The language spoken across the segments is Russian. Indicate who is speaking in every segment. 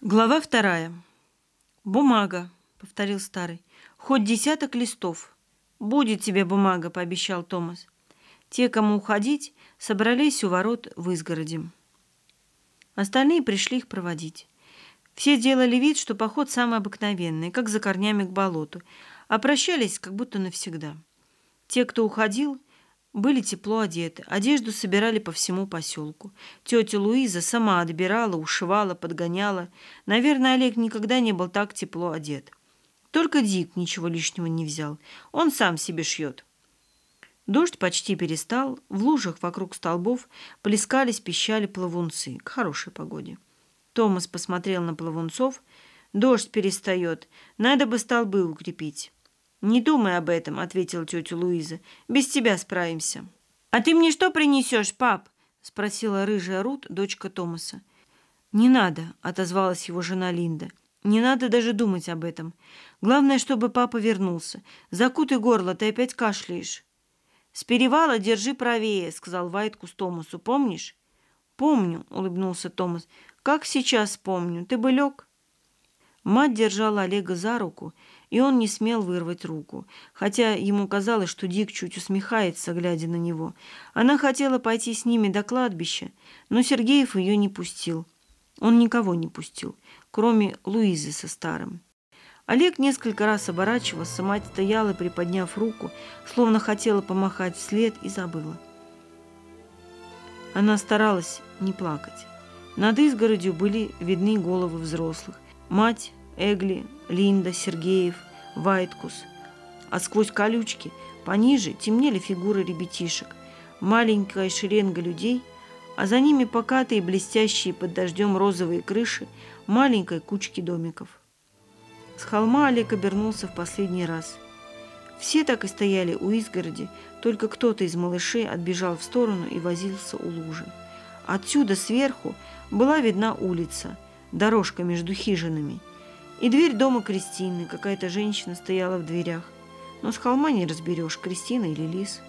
Speaker 1: Глава вторая. «Бумага», — повторил старый. «Хоть десяток листов». «Будет тебе бумага», — пообещал Томас. Те, кому уходить, собрались у ворот в изгороде. Остальные пришли их проводить. Все делали вид, что поход самый обыкновенный, как за корнями к болоту, а прощались как будто навсегда. Те, кто уходил, были тепло одеты, одежду собирали по всему поселку. Тетя Луиза сама отбирала, ушивала, подгоняла. Наверное, Олег никогда не был так тепло одет. Только Дик ничего лишнего не взял. Он сам себе шьет. Дождь почти перестал, в лужах вокруг столбов плескались, пищали плавунцы к хорошей погоде. Томас посмотрел на плавунцов. «Дождь перестает, надо бы столбы укрепить». «Не думай об этом», — ответила тетя Луиза. «Без тебя справимся». «А ты мне что принесешь, пап?» — спросила рыжая Рут, дочка Томаса. «Не надо», — отозвалась его жена Линда. «Не надо даже думать об этом. Главное, чтобы папа вернулся. Закутай горло, ты опять кашляешь». «С перевала держи правее», — сказал Вайткус Томасу. «Помнишь?» «Помню», — улыбнулся Томас. «Как сейчас помню. Ты бы лег?» Мать держала Олега за руку, и он не смел вырвать руку, хотя ему казалось, что Дик чуть усмехается, глядя на него. Она хотела пойти с ними до кладбища, но Сергеев ее не пустил. Он никого не пустил, кроме Луизы со старым. Олег несколько раз оборачивался, мать стояла, приподняв руку, словно хотела помахать вслед и забыла. Она старалась не плакать. Над изгородью были видны головы взрослых. Мать, Эгли, Линда, Сергеев, Вайткус. А сквозь колючки пониже темнели фигуры ребятишек, маленькая шеренга людей, а за ними покатые блестящие под дождем розовые крыши маленькой кучки домиков. С холма Олег обернулся в последний раз. Все так и стояли у изгороди, только кто-то из малышей отбежал в сторону и возился у лужи. Отсюда сверху была видна улица, дорожка между хижинами – и дверь дома Кристины. Какая-то женщина стояла в дверях. Но с холма не разберешь, Кристина или Лис.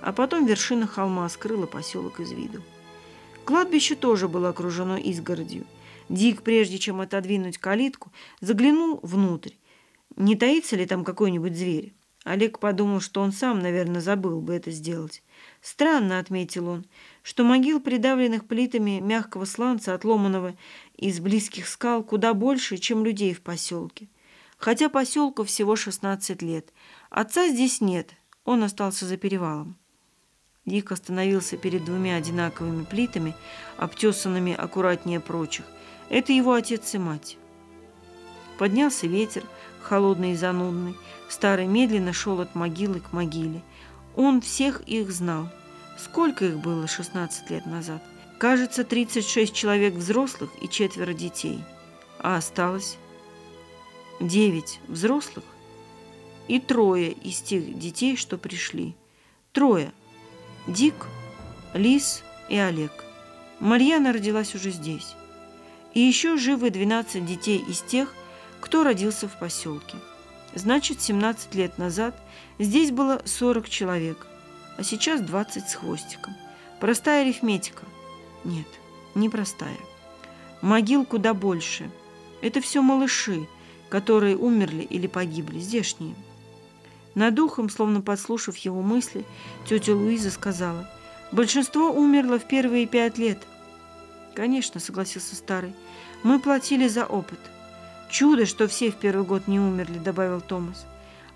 Speaker 1: А потом вершина холма скрыла поселок из виду. Кладбище тоже было окружено изгородью. Дик, прежде чем отодвинуть калитку, заглянул внутрь. Не таится ли там какой-нибудь зверь? Олег подумал, что он сам, наверное, забыл бы это сделать. Странно, отметил он, что могил, придавленных плитами мягкого сланца, отломанного из близких скал, куда больше, чем людей в поселке. Хотя поселку всего 16 лет. Отца здесь нет, он остался за перевалом. Дик остановился перед двумя одинаковыми плитами, обтесанными аккуратнее прочих. Это его отец и мать. Поднялся ветер, холодный и занудный. Старый медленно шел от могилы к могиле. Он всех их знал. Сколько их было 16 лет назад? Кажется, 36 человек взрослых и четверо детей. А осталось 9 взрослых и трое из тех детей, что пришли. Трое. Дик, Лис и Олег. Марьяна родилась уже здесь. И еще живы 12 детей из тех, кто родился в поселке. Значит, 17 лет назад здесь было 40 человек, а сейчас 20 с хвостиком. Простая арифметика. Нет, не простая. Могил куда больше. Это все малыши, которые умерли или погибли, здешние. Над ухом, словно подслушав его мысли, тетя Луиза сказала, «Большинство умерло в первые пять лет». «Конечно», — согласился старый, — «мы платили за опыт». «Чудо, что все в первый год не умерли», — добавил Томас.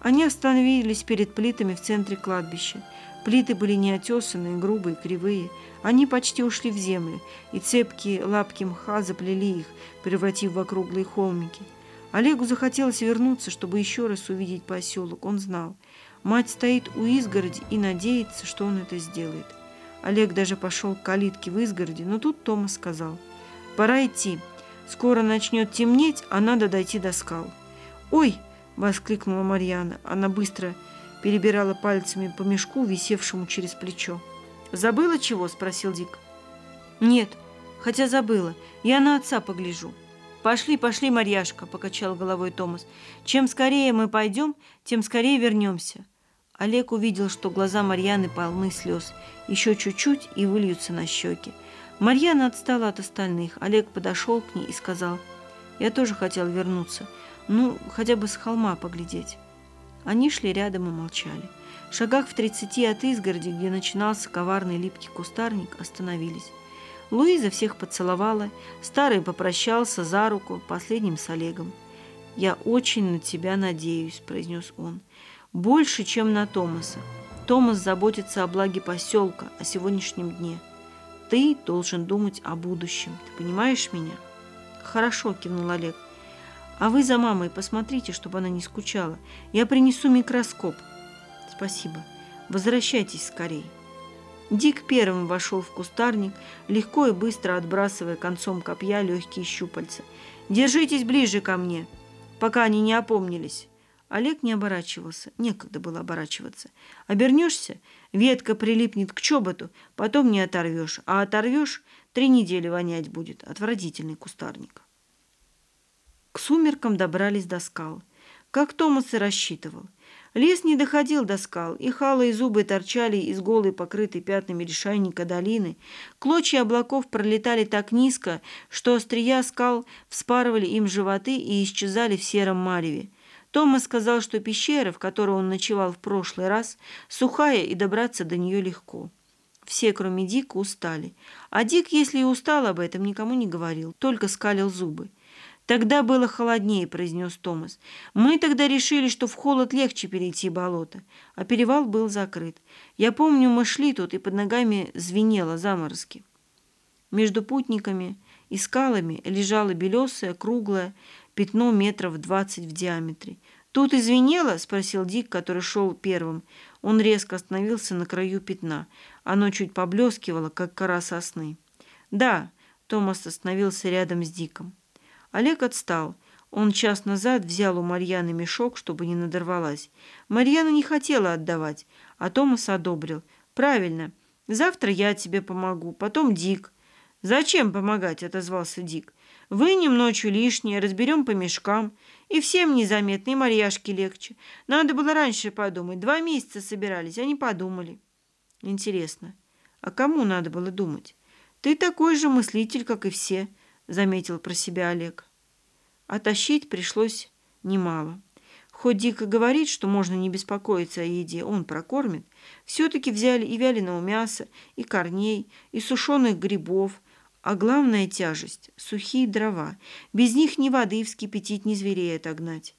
Speaker 1: Они остановились перед плитами в центре кладбища. Плиты были неотесанные, грубые, кривые. Они почти ушли в землю, и цепкие лапки мха заплели их, превратив в округлые холмики. Олегу захотелось вернуться, чтобы еще раз увидеть поселок. Он знал. Мать стоит у изгороди и надеется, что он это сделает. Олег даже пошел к калитке в изгороде, но тут Томас сказал, «Пора идти». Скоро начнет темнеть, а надо дойти до скал. «Ой!» — воскликнула Марьяна. Она быстро перебирала пальцами по мешку, висевшему через плечо. «Забыла чего?» — спросил Дик. «Нет, хотя забыла. Я на отца погляжу». «Пошли, пошли, Марьяшка!» — покачал головой Томас. «Чем скорее мы пойдем, тем скорее вернемся». Олег увидел, что глаза Марьяны полны слез. Еще чуть-чуть и выльются на щеки. Марьяна отстала от остальных. Олег подошел к ней и сказал, Я тоже хотел вернуться. Ну, хотя бы с холма поглядеть. Они шли рядом и молчали. В шагах в тридцати от изгороди, где начинался коварный липкий кустарник, остановились. Луиза всех поцеловала, старый попрощался за руку, последним с Олегом. «Я очень на тебя надеюсь», – произнес он. «Больше, чем на Томаса. Томас заботится о благе поселка, о сегодняшнем дне. Ты должен думать о будущем. Ты понимаешь меня?» «Хорошо», – кивнул Олег. «А вы за мамой посмотрите, чтобы она не скучала. Я принесу микроскоп». «Спасибо. Возвращайтесь скорее». Дик первым вошел в кустарник, легко и быстро отбрасывая концом копья легкие щупальца. «Держитесь ближе ко мне!» пока они не опомнились. Олег не оборачивался, некогда было оборачиваться. Обернешься, ветка прилипнет к чоботу, потом не оторвешь, а оторвешь, три недели вонять будет. Отвратительный кустарник. К сумеркам добрались до скал, как Томас и рассчитывал. Лес не доходил до скал, и халы и зубы торчали из голой, покрытой пятнами решайника долины. Клочья облаков пролетали так низко, что острия скал вспарывали им животы и исчезали в сером мареве. Томас сказал, что пещера, в которой он ночевал в прошлый раз, сухая и добраться до нее легко. Все, кроме Дика, устали. А Дик, если и устал об этом, никому не говорил, только скалил зубы. «Тогда было холоднее», — произнес Томас. «Мы тогда решили, что в холод легче перейти болото, а перевал был закрыт. Я помню, мы шли тут, и под ногами звенело заморозки». Между путниками и скалами лежало белесое, круглое пятно метров двадцать в диаметре. «Тут извинело?» — спросил Дик, который шел первым. Он резко остановился на краю пятна. Оно чуть поблескивало, как кора сосны. «Да», — Томас остановился рядом с Диком. Олег отстал. Он час назад взял у Марьяны мешок, чтобы не надорвалась. Марьяна не хотела отдавать, а Томас одобрил. «Правильно. Завтра я тебе помогу, потом Дик». «Зачем помогать?» – отозвался Дик. «Вынем ночью лишнее, разберем по мешкам. И всем незаметно, и Марьяшке легче. Надо было раньше подумать. Два месяца собирались, они подумали». «Интересно, а кому надо было думать? Ты такой же мыслитель, как и все». — заметил про себя Олег. А тащить пришлось немало. Хоть Дико говорит, что можно не беспокоиться о еде, он прокормит, все-таки взяли и вяленого мяса, и корней, и сушеных грибов, а главная тяжесть — сухие дрова. Без них ни воды вскипятить, ни зверей отогнать.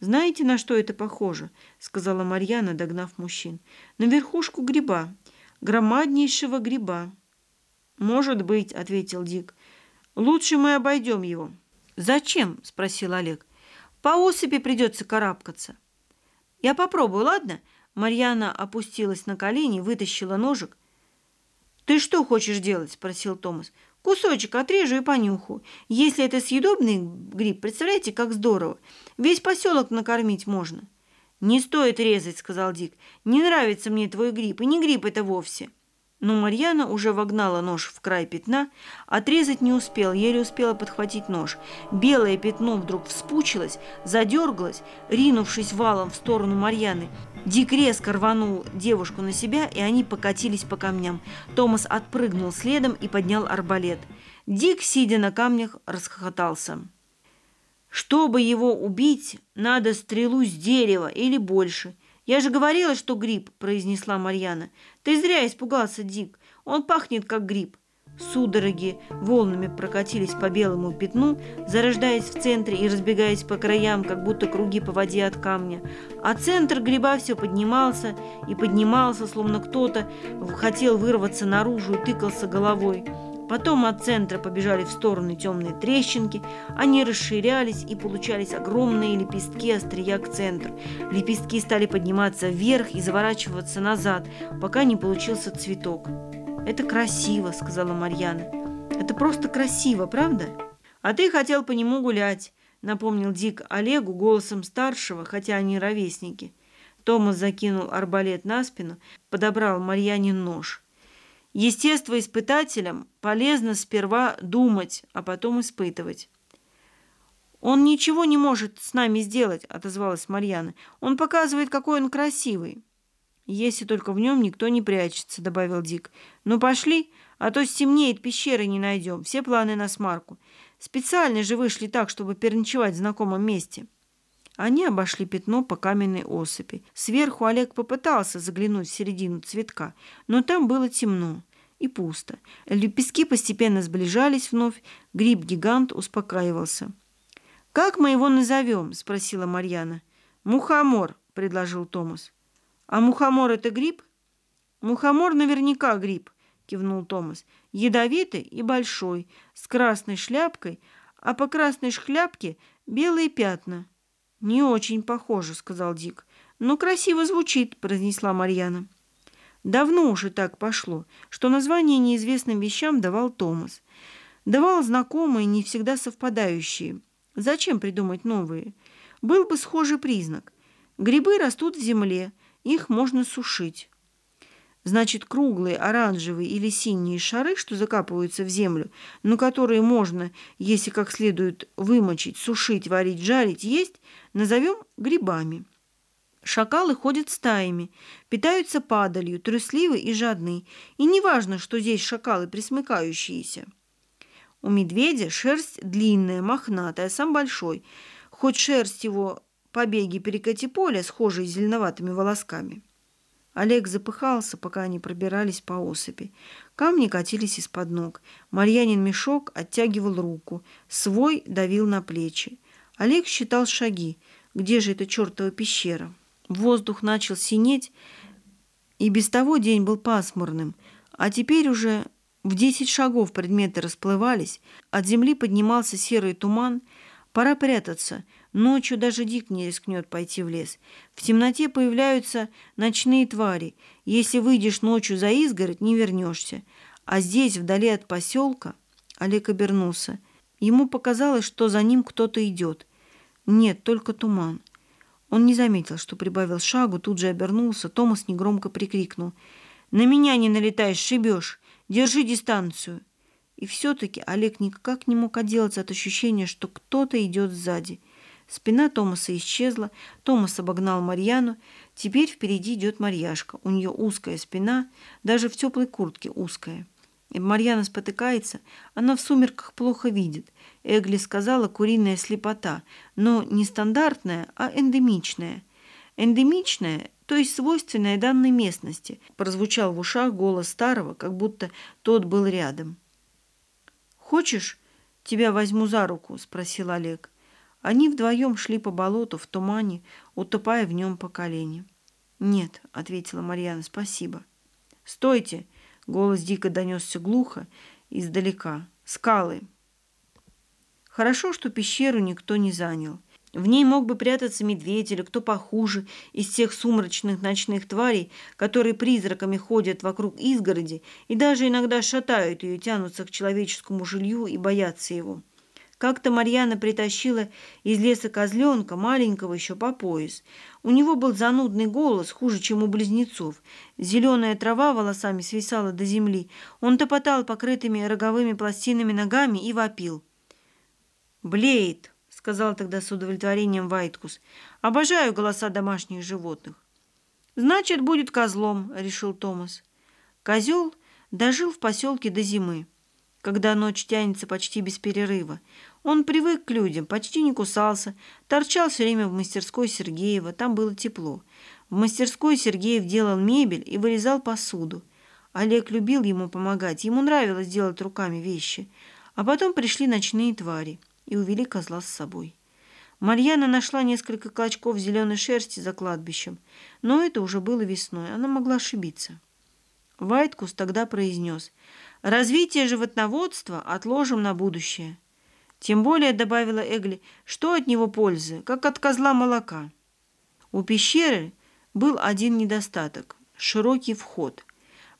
Speaker 1: «Знаете, на что это похоже?» — сказала Марьяна, догнав мужчин. «На верхушку гриба, громаднейшего гриба». «Может быть», — ответил Дик. Лучше мы обойдем его. Зачем? спросил Олег. По осыпи придется карабкаться. Я попробую, ладно? Марьяна опустилась на колени, вытащила ножик. Ты что хочешь делать? спросил Томас. Кусочек отрежу и понюхаю. Если это съедобный гриб, представляете, как здорово. Весь поселок накормить можно. Не стоит резать, сказал Дик. Не нравится мне твой гриб, и не гриб это вовсе. Но Марьяна уже вогнала нож в край пятна, отрезать не успел, еле успела подхватить нож. Белое пятно вдруг вспучилось, задергалось, ринувшись валом в сторону Марьяны. Дик резко рванул девушку на себя, и они покатились по камням. Томас отпрыгнул следом и поднял арбалет. Дик, сидя на камнях, расхохотался. «Чтобы его убить, надо стрелу с дерева или больше». «Я же говорила, что гриб», – произнесла Марьяна. «Ты зря испугался, Дик. Он пахнет, как гриб». Судороги волнами прокатились по белому пятну, зарождаясь в центре и разбегаясь по краям, как будто круги по воде от камня. А центр гриба все поднимался и поднимался, словно кто-то хотел вырваться наружу и тыкался головой. Потом от центра побежали в стороны темные трещинки, они расширялись и получались огромные лепестки острия к центру. Лепестки стали подниматься вверх и заворачиваться назад, пока не получился цветок. «Это красиво», — сказала Марьяна. «Это просто красиво, правда?» «А ты хотел по нему гулять», — напомнил Дик Олегу голосом старшего, хотя они ровесники. Томас закинул арбалет на спину, подобрал Марьянин нож. Естествоиспытателям полезно сперва думать, а потом испытывать. «Он ничего не может с нами сделать», — отозвалась Марьяна. «Он показывает, какой он красивый». «Если только в нем никто не прячется», — добавил Дик. «Ну, пошли, а то стемнеет, пещеры не найдем. Все планы на смарку. Специально же вышли так, чтобы переночевать в знакомом месте». Они обошли пятно по каменной осыпи. Сверху Олег попытался заглянуть в середину цветка, но там было темно и пусто. Лепестки постепенно сближались вновь, гриб-гигант успокаивался. «Как мы его назовем?» – спросила Марьяна. «Мухомор», – предложил Томас. «А мухомор – это гриб?» «Мухомор наверняка гриб», – кивнул Томас. «Ядовитый и большой, с красной шляпкой, а по красной шляпке белые пятна». «Не очень похоже», – сказал Дик. «Но красиво звучит», – произнесла Марьяна. Давно уже так пошло, что название неизвестным вещам давал Томас. Давал знакомые, не всегда совпадающие. Зачем придумать новые? Был бы схожий признак. Грибы растут в земле, их можно сушить. Значит, круглые, оранжевые или синие шары, что закапываются в землю, но которые можно, если как следует вымочить, сушить, варить, жарить, есть, назовем грибами. Шакалы ходят стаями, питаются падалью, трусливы и жадны. И не важно, что здесь шакалы присмыкающиеся. У медведя шерсть длинная, мохнатая, сам большой, хоть шерсть его побеги перекати поля, схожие с зеленоватыми волосками. Олег запыхался, пока они пробирались по осыпи. Камни катились из-под ног. Марьянин мешок оттягивал руку. Свой давил на плечи. Олег считал шаги. Где же эта чертова пещера? Воздух начал синеть, и без того день был пасмурным. А теперь уже в десять шагов предметы расплывались, от земли поднимался серый туман. Пора прятаться — Ночью даже Дик не рискнет пойти в лес. В темноте появляются ночные твари. Если выйдешь ночью за изгородь, не вернешься. А здесь, вдали от поселка, Олег обернулся. Ему показалось, что за ним кто-то идет. Нет, только туман. Он не заметил, что прибавил шагу, тут же обернулся. Томас негромко прикрикнул. «На меня не налетай, шибешь! Держи дистанцию!» И все-таки Олег никак не мог отделаться от ощущения, что кто-то идет сзади – Спина Томаса исчезла, Томас обогнал Марьяну. Теперь впереди идет Марьяшка. У нее узкая спина, даже в теплой куртке узкая. Марьяна спотыкается, она в сумерках плохо видит. Эгли сказала куриная слепота, но не стандартная, а эндемичная. Эндемичная, то есть свойственная данной местности, прозвучал в ушах голос старого, как будто тот был рядом. «Хочешь, тебя возьму за руку?» – спросил Олег. Они вдвоем шли по болоту в тумане, утопая в нем по колени. «Нет», — ответила Марьяна, — «спасибо». «Стойте!» — голос дико донесся глухо, издалека. «Скалы!» Хорошо, что пещеру никто не занял. В ней мог бы прятаться медведь или кто похуже из тех сумрачных ночных тварей, которые призраками ходят вокруг изгороди и даже иногда шатают ее, тянутся к человеческому жилью и боятся его. Как-то Марьяна притащила из леса козленка, маленького еще по пояс. У него был занудный голос, хуже, чем у близнецов. Зеленая трава волосами свисала до земли. Он топотал покрытыми роговыми пластинами ногами и вопил. «Блеет», — сказал тогда с удовлетворением Вайткус. «Обожаю голоса домашних животных». «Значит, будет козлом», — решил Томас. Козел дожил в поселке до зимы когда ночь тянется почти без перерыва. Он привык к людям, почти не кусался, торчал все время в мастерской Сергеева, там было тепло. В мастерской Сергеев делал мебель и вырезал посуду. Олег любил ему помогать, ему нравилось делать руками вещи. А потом пришли ночные твари и увели козла с собой. Марьяна нашла несколько клочков зеленой шерсти за кладбищем, но это уже было весной, она могла ошибиться. Вайткус тогда произнес, «Развитие животноводства отложим на будущее». Тем более, добавила Эгли, что от него пользы, как от козла молока. У пещеры был один недостаток – широкий вход.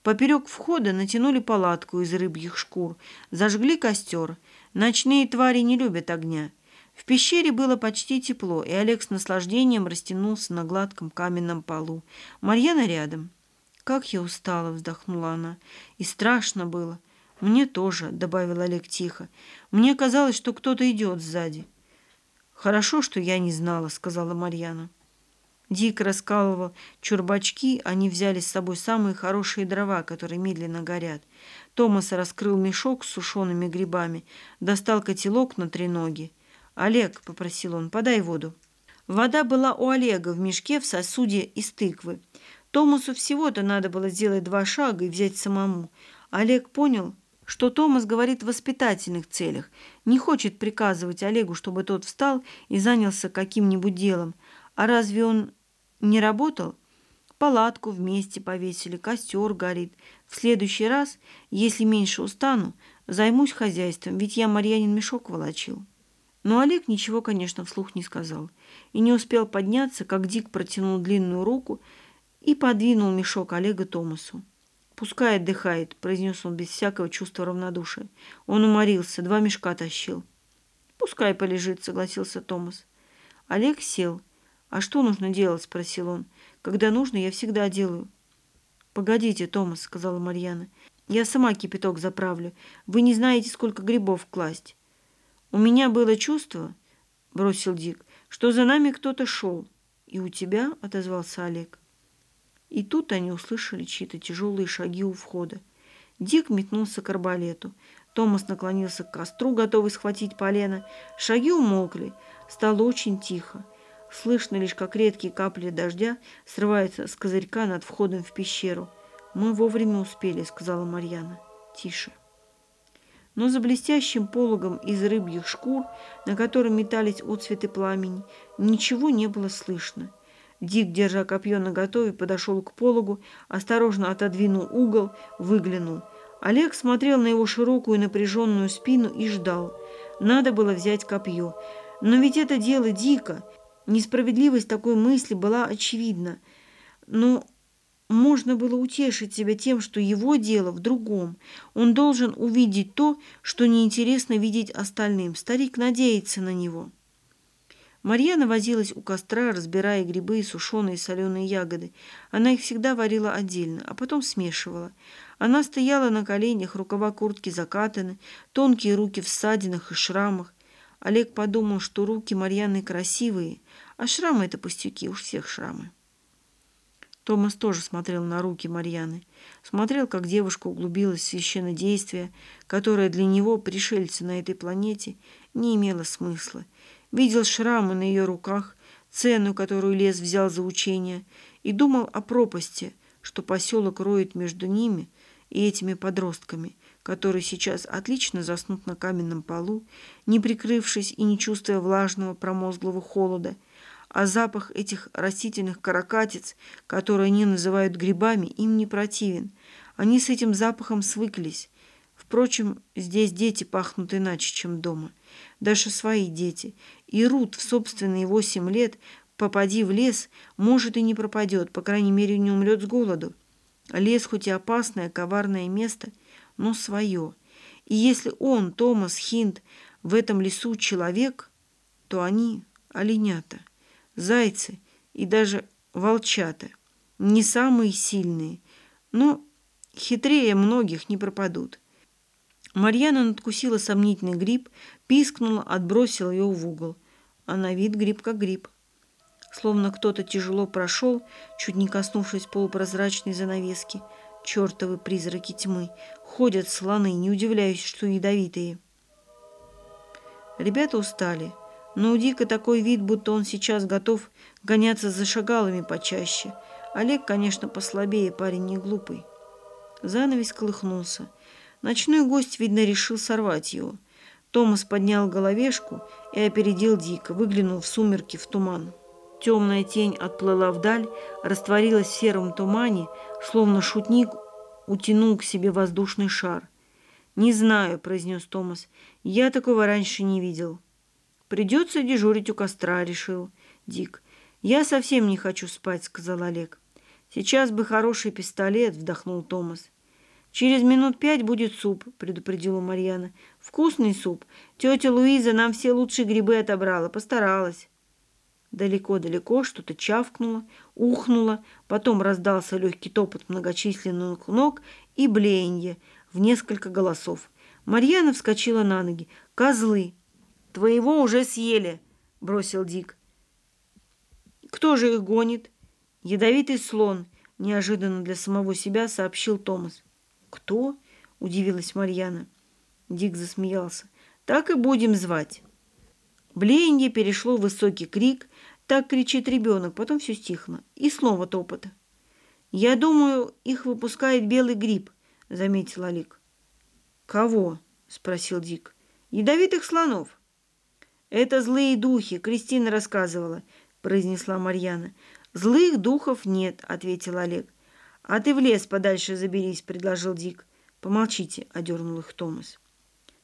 Speaker 1: Поперек входа натянули палатку из рыбьих шкур, зажгли костер. Ночные твари не любят огня. В пещере было почти тепло, и Олег с наслаждением растянулся на гладком каменном полу. Марьяна рядом. «Как я устала!» – вздохнула она. «И страшно было!» «Мне тоже», — добавил Олег тихо. «Мне казалось, что кто-то идет сзади». «Хорошо, что я не знала», — сказала Марьяна. Дик раскалывал чурбачки, они взяли с собой самые хорошие дрова, которые медленно горят. Томас раскрыл мешок с сушеными грибами, достал котелок на треноги. «Олег», — попросил он, — «подай воду». Вода была у Олега в мешке в сосуде из тыквы. Томасу всего-то надо было сделать два шага и взять самому. Олег понял, что Томас говорит в воспитательных целях, не хочет приказывать Олегу, чтобы тот встал и занялся каким-нибудь делом. А разве он не работал? Палатку вместе повесили, костер горит. В следующий раз, если меньше устану, займусь хозяйством, ведь я Марьянин мешок волочил. Но Олег ничего, конечно, вслух не сказал. И не успел подняться, как Дик протянул длинную руку и подвинул мешок Олега Томасу. «Пускай отдыхает», — произнес он без всякого чувства равнодушия. Он уморился, два мешка тащил. «Пускай полежит», — согласился Томас. Олег сел. «А что нужно делать?» — спросил он. «Когда нужно, я всегда делаю». «Погодите, Томас», — сказала Марьяна. «Я сама кипяток заправлю. Вы не знаете, сколько грибов класть». «У меня было чувство», — бросил Дик, — «что за нами кто-то шел». «И у тебя?» — отозвался Олег. И тут они услышали чьи-то тяжелые шаги у входа. Дик метнулся к арбалету. Томас наклонился к костру, готовый схватить полено. Шаги умолкли. Стало очень тихо. Слышно лишь, как редкие капли дождя срываются с козырька над входом в пещеру. «Мы вовремя успели», — сказала Марьяна. «Тише» но за блестящим пологом из рыбьих шкур, на котором метались отцветы пламени, ничего не было слышно. Дик, держа копье наготове, подошел к пологу, осторожно отодвинул угол, выглянул. Олег смотрел на его широкую напряженную спину и ждал. Надо было взять копье. Но ведь это дело дико. Несправедливость такой мысли была очевидна. Но можно было утешить себя тем, что его дело в другом. Он должен увидеть то, что неинтересно видеть остальным. Старик надеется на него. Марьяна возилась у костра, разбирая грибы и сушеные соленые ягоды. Она их всегда варила отдельно, а потом смешивала. Она стояла на коленях, рукава куртки закатаны, тонкие руки в ссадинах и шрамах. Олег подумал, что руки Марьяны красивые, а шрамы — это пустяки, уж всех шрамы. Томас тоже смотрел на руки Марьяны. Смотрел, как девушка углубилась в священное действие, которое для него, пришельца на этой планете, не имело смысла. Видел шрамы на ее руках, цену, которую лес взял за учение, и думал о пропасти, что поселок роет между ними и этими подростками, которые сейчас отлично заснут на каменном полу, не прикрывшись и не чувствуя влажного промозглого холода – а запах этих растительных каракатиц, которые они называют грибами, им не противен. Они с этим запахом свыклись. Впрочем, здесь дети пахнут иначе, чем дома. Даже свои дети. И Рут в собственные восемь лет, попади в лес, может и не пропадет, по крайней мере, не умрет с голоду. Лес хоть и опасное, коварное место, но свое. И если он, Томас Хинт, в этом лесу человек, то они оленята зайцы и даже волчата. Не самые сильные, но хитрее многих не пропадут. Марьяна надкусила сомнительный гриб, пискнула, отбросила его в угол. А на вид гриб как гриб. Словно кто-то тяжело прошел, чуть не коснувшись полупрозрачной занавески. Чертовы призраки тьмы. Ходят слоны, не удивляюсь, что ядовитые. Ребята устали. Но у Дика такой вид, будто он сейчас готов гоняться за шагалами почаще. Олег, конечно, послабее, парень не глупый. Занавес колыхнулся. Ночной гость, видно, решил сорвать его. Томас поднял головешку и опередил Дика, выглянул в сумерки, в туман. Темная тень отплыла вдаль, растворилась в сером тумане, словно шутник утянул к себе воздушный шар. «Не знаю», — произнес Томас, — «я такого раньше не видел». «Придется дежурить у костра», — решил Дик. «Я совсем не хочу спать», — сказал Олег. «Сейчас бы хороший пистолет», — вдохнул Томас. «Через минут пять будет суп», — предупредила Марьяна. «Вкусный суп. Тетя Луиза нам все лучшие грибы отобрала, постаралась». Далеко-далеко что-то чавкнуло, ухнуло, потом раздался легкий топот многочисленных ног и блеяние в несколько голосов. Марьяна вскочила на ноги. «Козлы! «Твоего уже съели», — бросил Дик. «Кто же их гонит?» «Ядовитый слон», — неожиданно для самого себя сообщил Томас. «Кто?» —– удивилась Марьяна. Дик засмеялся. «Так и будем звать». Блеяние перешло в высокий крик. Так кричит ребенок, потом все стихло. И снова топот. «Я думаю, их выпускает белый гриб», – заметил Олег. «Кого?» – спросил Дик. «Ядовитых слонов». «Это злые духи», – Кристина рассказывала, – произнесла Марьяна. «Злых духов нет», – ответил Олег. «А ты в лес подальше заберись», – предложил Дик. «Помолчите», – одернул их Томас.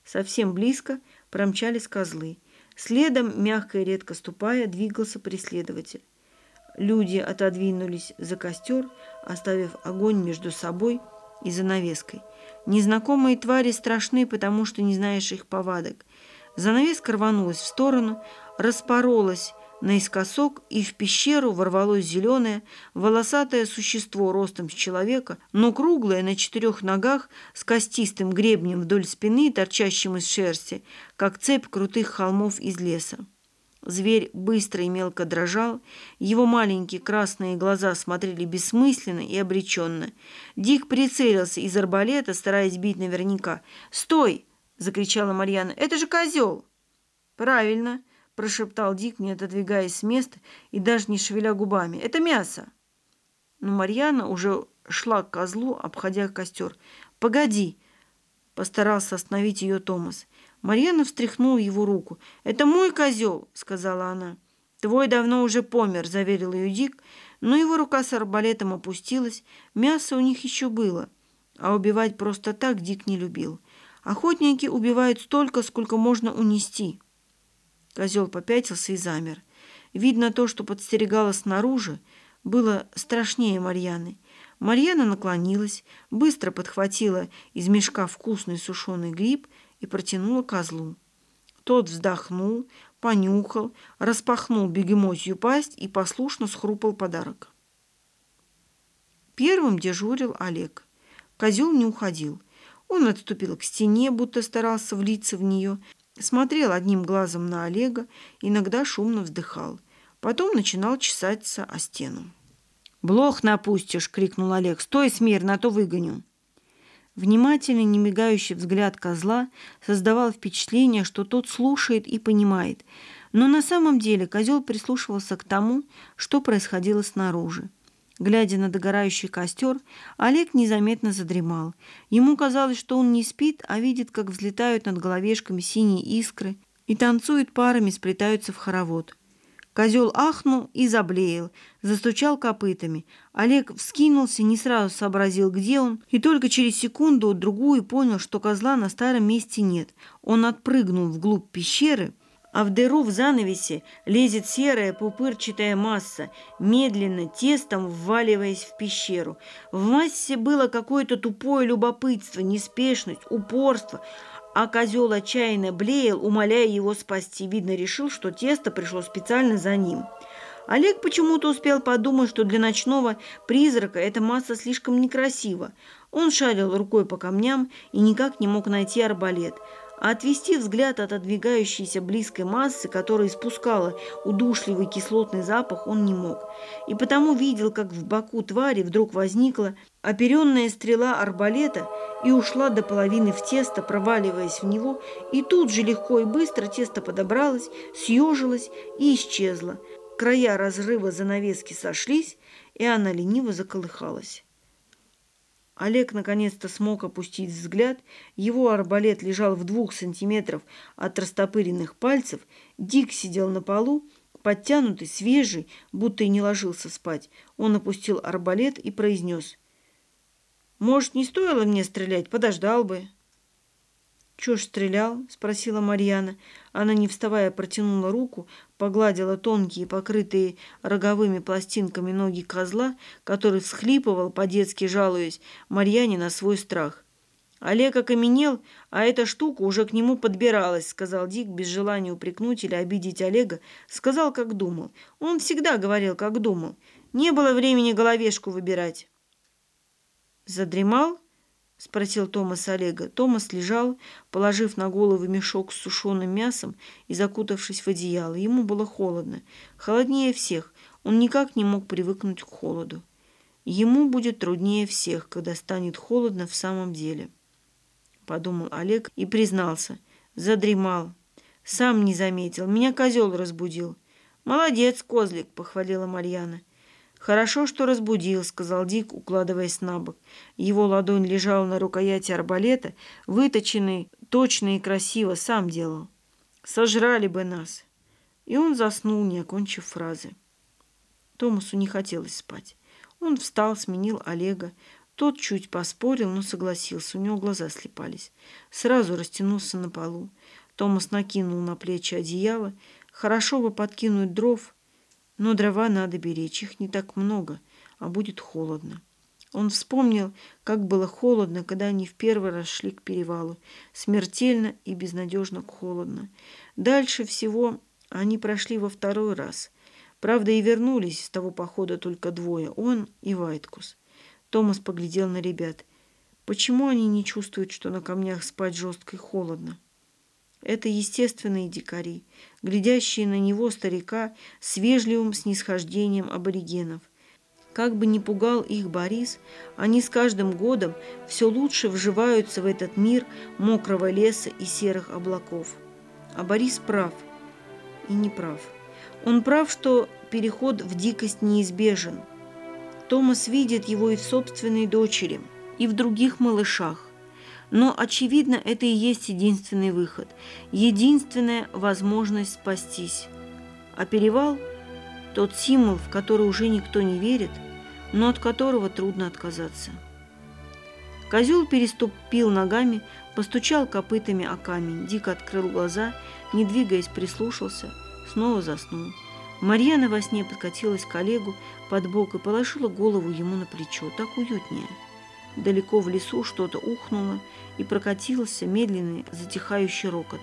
Speaker 1: Совсем близко промчались козлы. Следом, мягко и редко ступая, двигался преследователь. Люди отодвинулись за костер, оставив огонь между собой и занавеской. Незнакомые твари страшны, потому что не знаешь их повадок. Занавеска рванулась в сторону, распоролась наискосок, и в пещеру ворвалось зеленое, волосатое существо ростом с человека, но круглое на четырех ногах, с костистым гребнем вдоль спины, торчащим из шерсти, как цепь крутых холмов из леса. Зверь быстро и мелко дрожал, его маленькие красные глаза смотрели бессмысленно и обреченно. Дик прицелился из арбалета, стараясь бить наверняка. «Стой!» – закричала Марьяна. «Это же козел!» «Правильно!» – прошептал Дик, не отодвигаясь с места и даже не шевеля губами. «Это мясо!» Но Марьяна уже шла к козлу, обходя костер. «Погоди!» – постарался остановить ее Томас. Марьяна встряхнула его руку. «Это мой козел», — сказала она. «Твой давно уже помер», — заверил ее Дик, но его рука с арбалетом опустилась. Мясо у них еще было, а убивать просто так Дик не любил. Охотники убивают столько, сколько можно унести. Козел попятился и замер. Видно, то, что подстерегало снаружи, было страшнее Марьяны. Марьяна наклонилась, быстро подхватила из мешка вкусный сушеный гриб и протянула козлу. Тот вздохнул, понюхал, распахнул бегемотью пасть и послушно схрупал подарок. Первым дежурил Олег. Козел не уходил. Он отступил к стене, будто старался влиться в нее, смотрел одним глазом на Олега, иногда шумно вздыхал. Потом начинал чесаться о стену. «Блох напустишь!» — крикнул Олег. «Стой смирно, а то выгоню!» Внимательный, немигающий взгляд козла создавал впечатление, что тот слушает и понимает. Но на самом деле козел прислушивался к тому, что происходило снаружи. Глядя на догорающий костер, Олег незаметно задремал. Ему казалось, что он не спит, а видит, как взлетают над головешками синие искры и танцуют парами, сплетаются в хоровод. Козел ахнул и заблеял, застучал копытами. Олег вскинулся, не сразу сообразил, где он, и только через секунду-другую понял, что козла на старом месте нет. Он отпрыгнул вглубь пещеры, а в дыру в занавесе лезет серая пупырчатая масса, медленно, тестом вваливаясь в пещеру. В массе было какое-то тупое любопытство, неспешность, упорство – а козел отчаянно блеял, умоляя его спасти. Видно, решил, что тесто пришло специально за ним. Олег почему-то успел подумать, что для ночного призрака эта масса слишком некрасива. Он шарил рукой по камням и никак не мог найти арбалет а отвести взгляд от отодвигающейся близкой массы, которая испускала удушливый кислотный запах, он не мог. И потому видел, как в боку твари вдруг возникла оперенная стрела арбалета и ушла до половины в тесто, проваливаясь в него, и тут же легко и быстро тесто подобралось, съежилось и исчезло. Края разрыва занавески сошлись, и она лениво заколыхалась. Олег наконец-то смог опустить взгляд. Его арбалет лежал в двух сантиметров от растопыренных пальцев. Дик сидел на полу, подтянутый, свежий, будто и не ложился спать. Он опустил арбалет и произнес. «Может, не стоило мне стрелять? Подождал бы». «Чё ж стрелял?» – спросила Марьяна. Она, не вставая, протянула руку, погладила тонкие, покрытые роговыми пластинками ноги козла, который всхлипывал, по-детски жалуясь Марьяне на свой страх. Олег окаменел, а эта штука уже к нему подбиралась, сказал Дик, без желания упрекнуть или обидеть Олега. Сказал, как думал. Он всегда говорил, как думал. Не было времени головешку выбирать. Задремал? — спросил Томас Олега. Томас лежал, положив на голову мешок с сушеным мясом и закутавшись в одеяло. Ему было холодно. Холоднее всех. Он никак не мог привыкнуть к холоду. Ему будет труднее всех, когда станет холодно в самом деле. подумал Олег и признался. Задремал. Сам не заметил. Меня козел разбудил. Молодец, козлик, похвалила Марьяна. «Хорошо, что разбудил», — сказал Дик, укладываясь на бок. Его ладонь лежала на рукояти арбалета, выточенный точно и красиво, сам делал. «Сожрали бы нас». И он заснул, не окончив фразы. Томасу не хотелось спать. Он встал, сменил Олега. Тот чуть поспорил, но согласился. У него глаза слепались. Сразу растянулся на полу. Томас накинул на плечи одеяло. Хорошо бы подкинуть дров, но дрова надо беречь. Их не так много, а будет холодно. Он вспомнил, как было холодно, когда они в первый раз шли к перевалу. Смертельно и безнадежно холодно. Дальше всего они прошли во второй раз. Правда, и вернулись с того похода только двое, он и Вайткус. Томас поглядел на ребят. Почему они не чувствуют, что на камнях спать жестко и холодно? Это естественные дикари, глядящие на него старика с вежливым снисхождением аборигенов. Как бы ни пугал их Борис, они с каждым годом все лучше вживаются в этот мир мокрого леса и серых облаков. А Борис прав и не прав. Он прав, что переход в дикость неизбежен. Томас видит его и в собственной дочери, и в других малышах. Но, очевидно, это и есть единственный выход, единственная возможность спастись. А перевал – тот символ, в который уже никто не верит, но от которого трудно отказаться. Козел переступил ногами, постучал копытами о камень, дико открыл глаза, не двигаясь, прислушался – снова заснул. Марьяна во сне подкатилась к Олегу под бок и положила голову ему на плечо. Так уютнее. Далеко в лесу что-то ухнуло, и прокатился медленный затихающий рокот.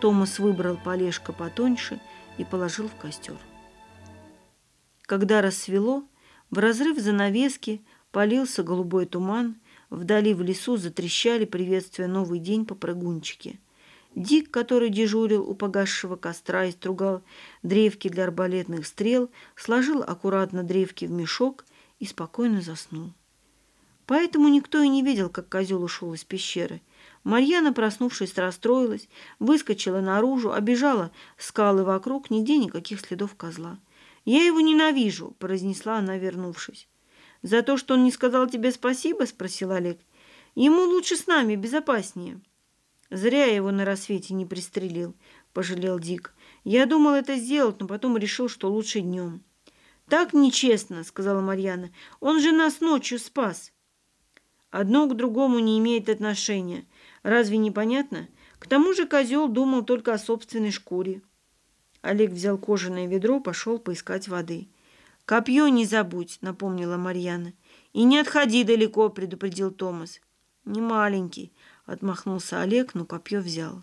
Speaker 1: Томас выбрал полежка потоньше и положил в костер. Когда рассвело, в разрыв занавески полился голубой туман, вдали в лесу затрещали, приветствуя новый день попрыгунчики – Дик, который дежурил у погасшего костра и стругал древки для арбалетных стрел, сложил аккуратно древки в мешок и спокойно заснул. Поэтому никто и не видел, как козел ушел из пещеры. Марьяна, проснувшись, расстроилась, выскочила наружу, обижала скалы вокруг, нигде никаких следов козла. «Я его ненавижу», – произнесла она, вернувшись. «За то, что он не сказал тебе спасибо?» – спросил Олег. «Ему лучше с нами, безопаснее». Зря я его на рассвете не пристрелил, пожалел Дик. Я думал это сделать, но потом решил, что лучше днем. Так нечестно, сказала Марьяна. Он же нас ночью спас. Одно к другому не имеет отношения. Разве не понятно? К тому же козел думал только о собственной шкуре. Олег взял кожаное ведро, пошел поискать воды. «Копье не забудь», — напомнила Марьяна. «И не отходи далеко», — предупредил Томас. «Не маленький», Отмахнулся Олег, но копье взял.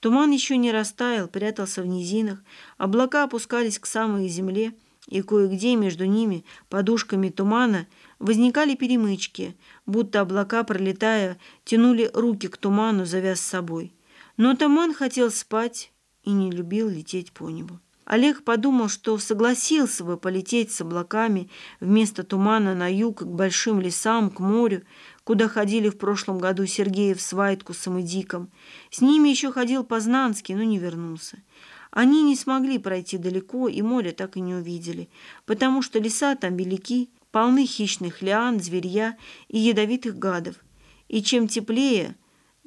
Speaker 1: Туман еще не растаял, прятался в низинах, облака опускались к самой земле, и кое-где между ними, подушками тумана, возникали перемычки, будто облака, пролетая, тянули руки к туману, завяз с собой. Но туман хотел спать и не любил лететь по небу. Олег подумал, что согласился бы полететь с облаками вместо тумана на юг к большим лесам, к морю, куда ходили в прошлом году Сергеев с Вайткусом и Диком. С ними еще ходил Познанский, но не вернулся. Они не смогли пройти далеко и море так и не увидели, потому что леса там велики, полны хищных лиан, зверья и ядовитых гадов. И чем теплее,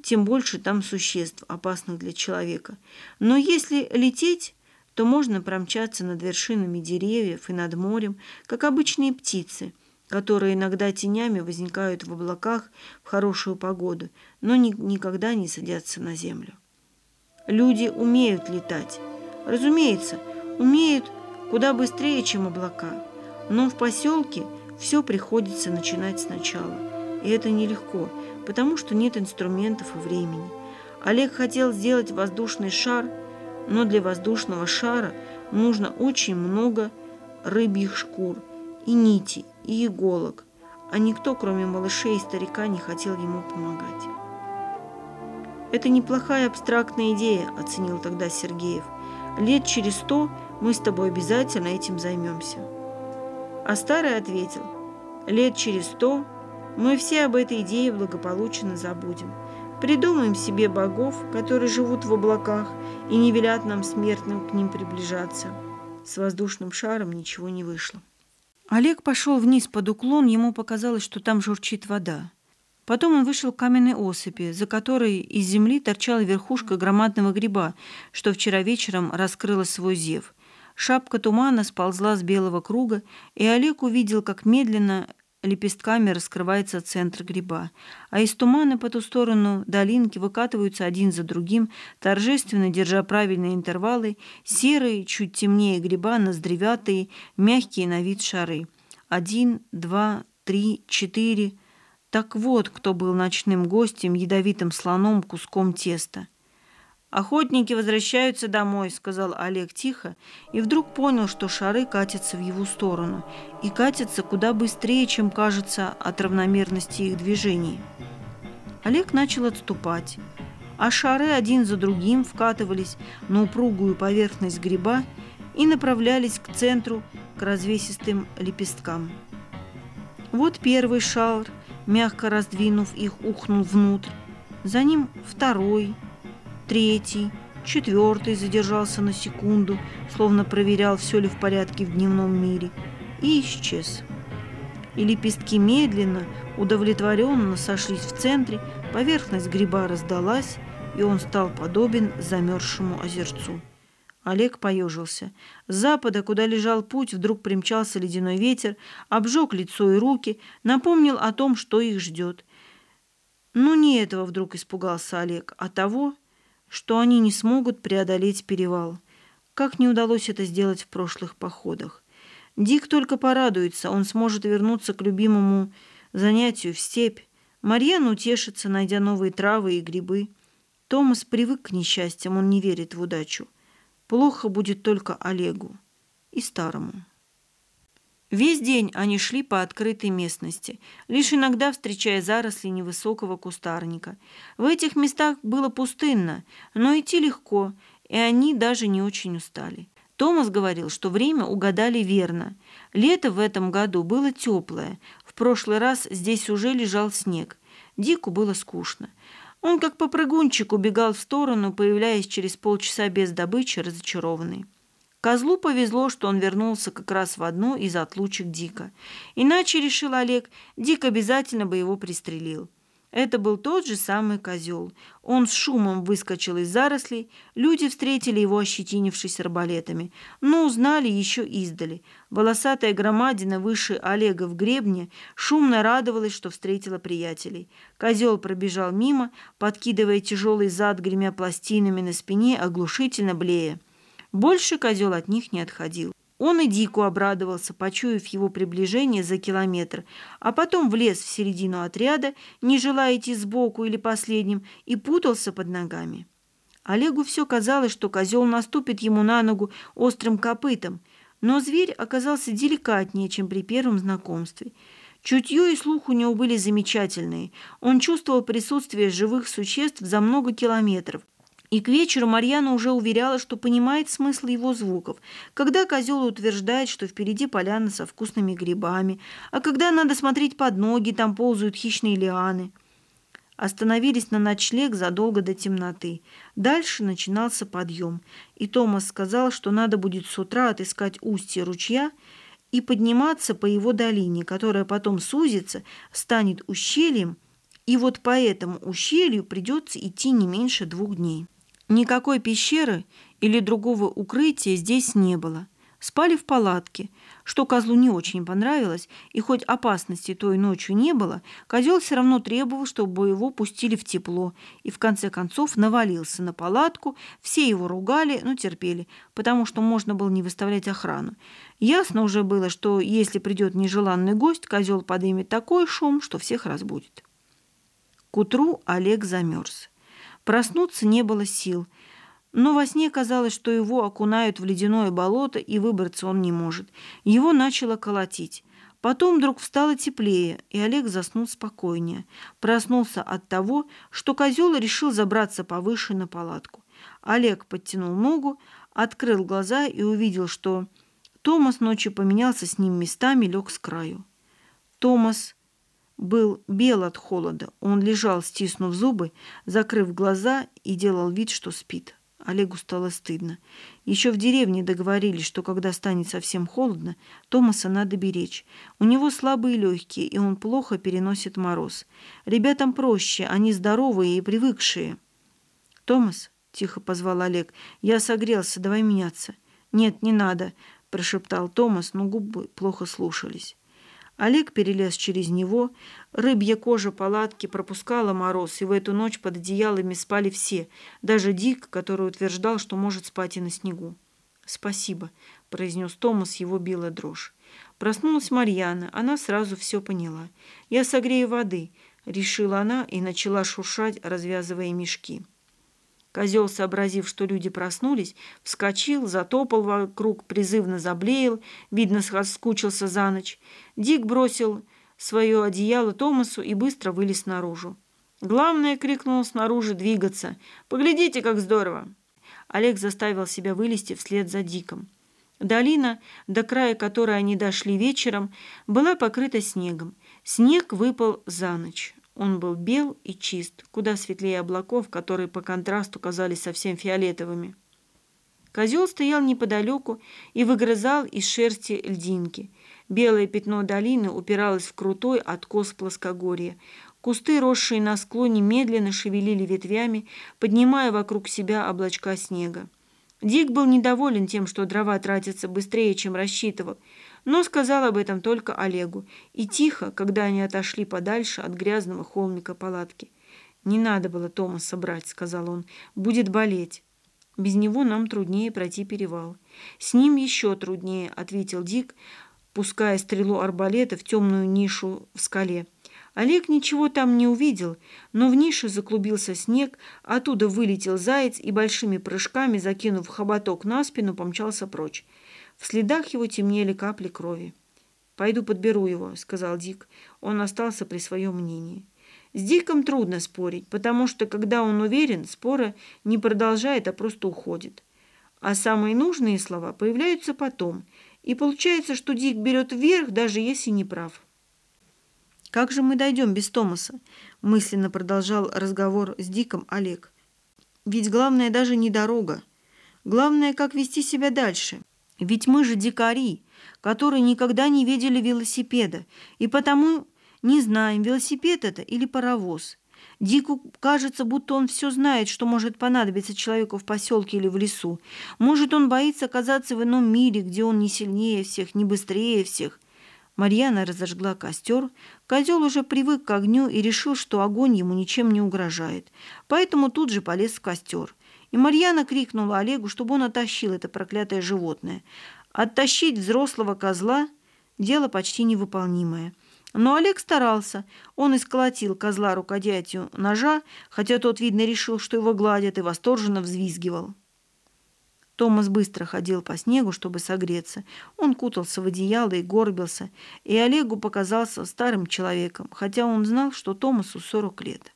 Speaker 1: тем больше там существ, опасных для человека. Но если лететь, то можно промчаться над вершинами деревьев и над морем, как обычные птицы – которые иногда тенями возникают в облаках в хорошую погоду, но ни никогда не садятся на землю. Люди умеют летать. Разумеется, умеют куда быстрее, чем облака. Но в поселке все приходится начинать сначала. И это нелегко, потому что нет инструментов и времени. Олег хотел сделать воздушный шар, но для воздушного шара нужно очень много рыбьих шкур и нитей, и иголок, а никто, кроме малышей и старика, не хотел ему помогать. «Это неплохая абстрактная идея», – оценил тогда Сергеев. «Лет через сто мы с тобой обязательно этим займемся». А старый ответил, «Лет через сто мы все об этой идее благополучно забудем. Придумаем себе богов, которые живут в облаках и не велят нам смертным к ним приближаться. С воздушным шаром ничего не вышло. Олег пошел вниз под уклон, ему показалось, что там журчит вода. Потом он вышел к каменной осыпи, за которой из земли торчала верхушка громадного гриба, что вчера вечером раскрыла свой зев. Шапка тумана сползла с белого круга, и Олег увидел, как медленно лепестками раскрывается центр гриба, а из тумана по ту сторону долинки выкатываются один за другим, торжественно держа правильные интервалы, серые, чуть темнее гриба, ноздреватые, мягкие на вид шары. Один, два, три, четыре. Так вот, кто был ночным гостем, ядовитым слоном, куском теста. «Охотники возвращаются домой», — сказал Олег тихо, и вдруг понял, что шары катятся в его сторону, и катятся куда быстрее, чем кажется от равномерности их движений. Олег начал отступать, а шары один за другим вкатывались на упругую поверхность гриба и направлялись к центру, к развесистым лепесткам. Вот первый шар, мягко раздвинув их, ухнул внутрь, за ним второй — третий, четвертый задержался на секунду, словно проверял, все ли в порядке в дневном мире, и исчез. И лепестки медленно, удовлетворенно сошлись в центре, поверхность гриба раздалась, и он стал подобен замерзшему озерцу. Олег поежился. С запада, куда лежал путь, вдруг примчался ледяной ветер, обжег лицо и руки, напомнил о том, что их ждет. Ну, не этого вдруг испугался Олег, а того, что они не смогут преодолеть перевал. Как не удалось это сделать в прошлых походах. Дик только порадуется, он сможет вернуться к любимому занятию в степь. Марьян утешится, найдя новые травы и грибы. Томас привык к несчастьям, он не верит в удачу. Плохо будет только Олегу и старому. Весь день они шли по открытой местности, лишь иногда встречая заросли невысокого кустарника. В этих местах было пустынно, но идти легко, и они даже не очень устали. Томас говорил, что время угадали верно. Лето в этом году было теплое. В прошлый раз здесь уже лежал снег. Дику было скучно. Он как попрыгунчик убегал в сторону, появляясь через полчаса без добычи, разочарованный. Козлу повезло, что он вернулся как раз в одну из отлучек Дика. Иначе, решил Олег, Дик обязательно бы его пристрелил. Это был тот же самый козел. Он с шумом выскочил из зарослей. Люди встретили его, ощетинившись арбалетами, но узнали еще издали. Волосатая громадина выше Олега в гребне шумно радовалась, что встретила приятелей. Козел пробежал мимо, подкидывая тяжелый зад, гремя пластинами на спине, оглушительно блея. Больше козел от них не отходил. Он и дико обрадовался, почуяв его приближение за километр, а потом влез в середину отряда, не желая идти сбоку или последним, и путался под ногами. Олегу все казалось, что козел наступит ему на ногу острым копытом, но зверь оказался деликатнее, чем при первом знакомстве. Чутье и слух у него были замечательные. Он чувствовал присутствие живых существ за много километров – и к вечеру Марьяна уже уверяла, что понимает смысл его звуков. Когда козел утверждает, что впереди поляна со вкусными грибами, а когда надо смотреть под ноги, там ползают хищные лианы. Остановились на ночлег задолго до темноты. Дальше начинался подъем. И Томас сказал, что надо будет с утра отыскать устье ручья и подниматься по его долине, которая потом сузится, станет ущельем, и вот по этому ущелью придется идти не меньше двух дней. Никакой пещеры или другого укрытия здесь не было. Спали в палатке, что козлу не очень понравилось, и хоть опасности той ночью не было, козел все равно требовал, чтобы его пустили в тепло, и в конце концов навалился на палатку, все его ругали, но терпели, потому что можно было не выставлять охрану. Ясно уже было, что если придет нежеланный гость, козел подымет такой шум, что всех разбудит. К утру Олег замерз. Проснуться не было сил, но во сне казалось, что его окунают в ледяное болото, и выбраться он не может. Его начало колотить. Потом вдруг встало теплее, и Олег заснул спокойнее. Проснулся от того, что козел решил забраться повыше на палатку. Олег подтянул ногу, открыл глаза и увидел, что Томас ночью поменялся с ним местами, лег с краю. Томас был бел от холода. Он лежал, стиснув зубы, закрыв глаза и делал вид, что спит. Олегу стало стыдно. Еще в деревне договорились, что когда станет совсем холодно, Томаса надо беречь. У него слабые легкие, и он плохо переносит мороз. Ребятам проще, они здоровые и привыкшие. «Томас», — тихо позвал Олег, — «я согрелся, давай меняться». «Нет, не надо», — прошептал Томас, но губы плохо слушались. Олег перелез через него. Рыбья кожа палатки пропускала мороз, и в эту ночь под одеялами спали все, даже Дик, который утверждал, что может спать и на снегу. «Спасибо», — произнес Томас, его била дрожь. Проснулась Марьяна, она сразу все поняла. «Я согрею воды», — решила она и начала шуршать, развязывая мешки. Козел, сообразив, что люди проснулись, вскочил, затопал вокруг, призывно заблеял, видно, скучился за ночь. Дик бросил свое одеяло Томасу и быстро вылез наружу. «Главное!» — крикнул снаружи двигаться. «Поглядите, как здорово!» Олег заставил себя вылезти вслед за Диком. Долина, до края которой они дошли вечером, была покрыта снегом. Снег выпал за ночь. Он был бел и чист, куда светлее облаков, которые по контрасту казались совсем фиолетовыми. Козел стоял неподалеку и выгрызал из шерсти льдинки. Белое пятно долины упиралось в крутой откос плоскогорья. Кусты, росшие на склоне, медленно шевелили ветвями, поднимая вокруг себя облачка снега. Дик был недоволен тем, что дрова тратятся быстрее, чем рассчитывал но сказал об этом только Олегу и тихо, когда они отошли подальше от грязного холмика палатки. «Не надо было Томаса брать», — сказал он, — «будет болеть». «Без него нам труднее пройти перевал». «С ним еще труднее», — ответил Дик, пуская стрелу арбалета в темную нишу в скале. Олег ничего там не увидел, но в нише заклубился снег, оттуда вылетел заяц и большими прыжками, закинув хоботок на спину, помчался прочь. В следах его темнели капли крови. «Пойду подберу его», — сказал Дик. Он остался при своем мнении. С Диком трудно спорить, потому что, когда он уверен, спора не продолжает, а просто уходит. А самые нужные слова появляются потом, и получается, что Дик берет вверх, даже если не прав. «Как же мы дойдем без Томаса?» – мысленно продолжал разговор с Диком Олег. «Ведь главное даже не дорога. Главное, как вести себя дальше». Ведь мы же дикари, которые никогда не видели велосипеда, и потому не знаем, велосипед это или паровоз. Дику кажется, будто он все знает, что может понадобиться человеку в поселке или в лесу. Может, он боится оказаться в ином мире, где он не сильнее всех, не быстрее всех. Марьяна разожгла костер. Козел уже привык к огню и решил, что огонь ему ничем не угрожает. Поэтому тут же полез в костер. И Марьяна крикнула Олегу, чтобы он оттащил это проклятое животное. Оттащить взрослого козла – дело почти невыполнимое. Но Олег старался. Он исколотил козла рукодятью ножа, хотя тот, видно, решил, что его гладят, и восторженно взвизгивал. Томас быстро ходил по снегу, чтобы согреться. Он кутался в одеяло и горбился, и Олегу показался старым человеком, хотя он знал, что Томасу 40 лет.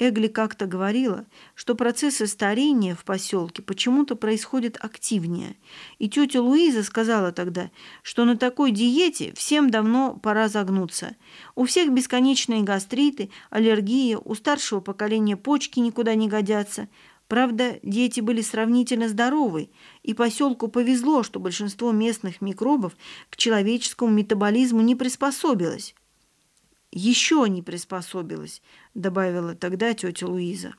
Speaker 1: Эгли как-то говорила, что процессы старения в поселке почему-то происходят активнее. И тетя Луиза сказала тогда, что на такой диете всем давно пора загнуться. У всех бесконечные гастриты, аллергия, у старшего поколения почки никуда не годятся. Правда, дети были сравнительно здоровы, и поселку повезло, что большинство местных микробов к человеческому метаболизму не приспособилось еще не приспособилась», — добавила тогда тетя Луиза.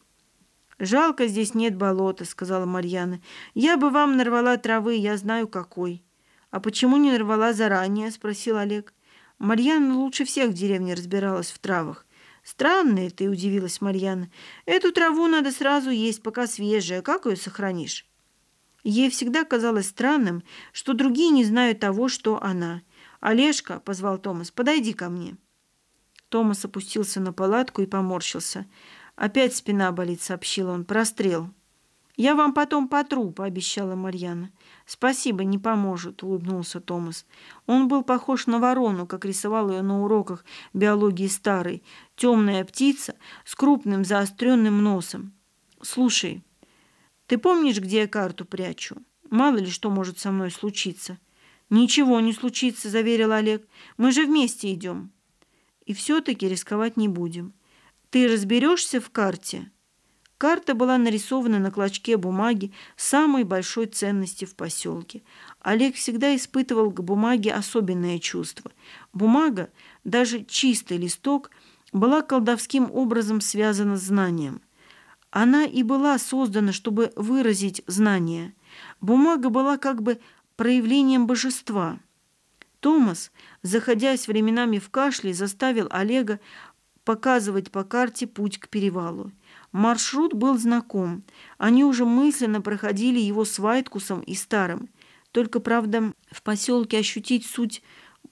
Speaker 1: «Жалко, здесь нет болота», — сказала Марьяна. «Я бы вам нарвала травы, я знаю какой». «А почему не нарвала заранее?» — спросил Олег. Марьяна лучше всех в деревне разбиралась в травах. «Странная ты», — удивилась Марьяна. «Эту траву надо сразу есть, пока свежая. Как ее сохранишь?» Ей всегда казалось странным, что другие не знают того, что она. «Олежка», — позвал Томас, — «подойди ко мне». Томас опустился на палатку и поморщился. «Опять спина болит», — сообщил он. «Прострел». «Я вам потом потру», — пообещала Марьяна. «Спасибо, не поможет», — улыбнулся Томас. Он был похож на ворону, как рисовал ее на уроках биологии старой. Темная птица с крупным заостренным носом. «Слушай, ты помнишь, где я карту прячу? Мало ли что может со мной случиться». «Ничего не случится», — заверил Олег. «Мы же вместе идем». И все-таки рисковать не будем. Ты разберешься в карте?» Карта была нарисована на клочке бумаги самой большой ценности в поселке. Олег всегда испытывал к бумаге особенное чувство. Бумага, даже чистый листок, была колдовским образом связана с знанием. Она и была создана, чтобы выразить знание. Бумага была как бы проявлением божества. Томас, заходясь временами в кашле, заставил Олега показывать по карте путь к перевалу. Маршрут был знаком. Они уже мысленно проходили его с Вайткусом и Старым. Только, правда, в поселке ощутить суть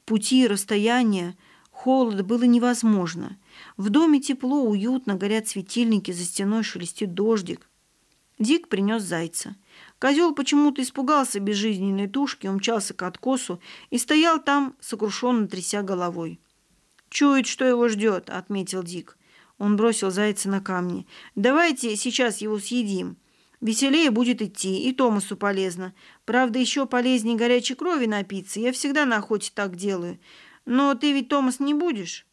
Speaker 1: пути, расстояния, холод было невозможно. В доме тепло, уютно, горят светильники, за стеной шелестит дождик. Дик принес зайца. Козел почему-то испугался безжизненной тушки, умчался к откосу и стоял там, сокрушенно тряся головой. «Чует, что его ждет», — отметил Дик. Он бросил зайца на камни. «Давайте сейчас его съедим. Веселее будет идти, и Томасу полезно. Правда, еще полезнее горячей крови напиться. Я всегда на охоте так делаю. Но ты ведь, Томас, не будешь?»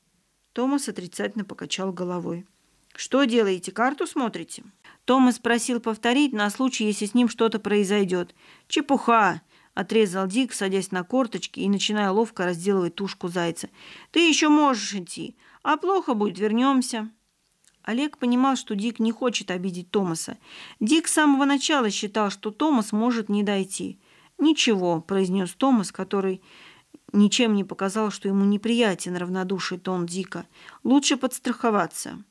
Speaker 1: Томас отрицательно покачал головой. «Что делаете? Карту смотрите?» Томас просил повторить на случай, если с ним что-то произойдет. «Чепуха!» — отрезал Дик, садясь на корточки и начиная ловко разделывать тушку зайца. «Ты еще можешь идти. А плохо будет, вернемся. Олег понимал, что Дик не хочет обидеть Томаса. Дик с самого начала считал, что Томас может не дойти. «Ничего», — произнес Томас, который ничем не показал, что ему неприятен равнодушный тон Дика. «Лучше подстраховаться».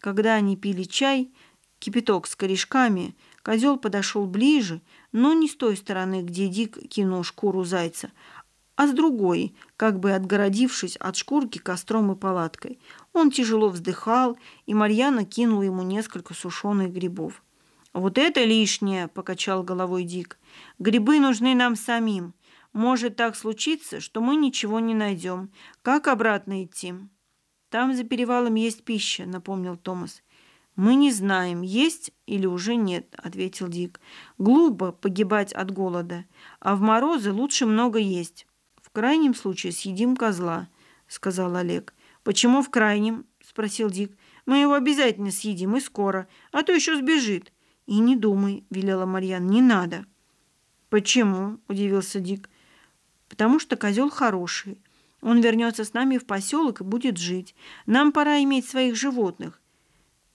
Speaker 1: Когда они пили чай, кипяток с корешками, козел подошел ближе, но не с той стороны, где Дик кинул шкуру зайца, а с другой, как бы отгородившись от шкурки костром и палаткой. Он тяжело вздыхал, и Марьяна кинула ему несколько сушеных грибов. «Вот это лишнее!» – покачал головой Дик. «Грибы нужны нам самим. Может так случиться, что мы ничего не найдем. Как обратно идти?» «Там за перевалом есть пища», – напомнил Томас. «Мы не знаем, есть или уже нет», – ответил Дик. «Глупо погибать от голода, а в морозы лучше много есть». «В крайнем случае съедим козла», — сказал Олег. «Почему в крайнем?» — спросил Дик. «Мы его обязательно съедим и скоро, а то еще сбежит». «И не думай», — велела Марьян, — «не надо». «Почему?» — удивился Дик. «Потому что козел хороший. Он вернется с нами в поселок и будет жить. Нам пора иметь своих животных».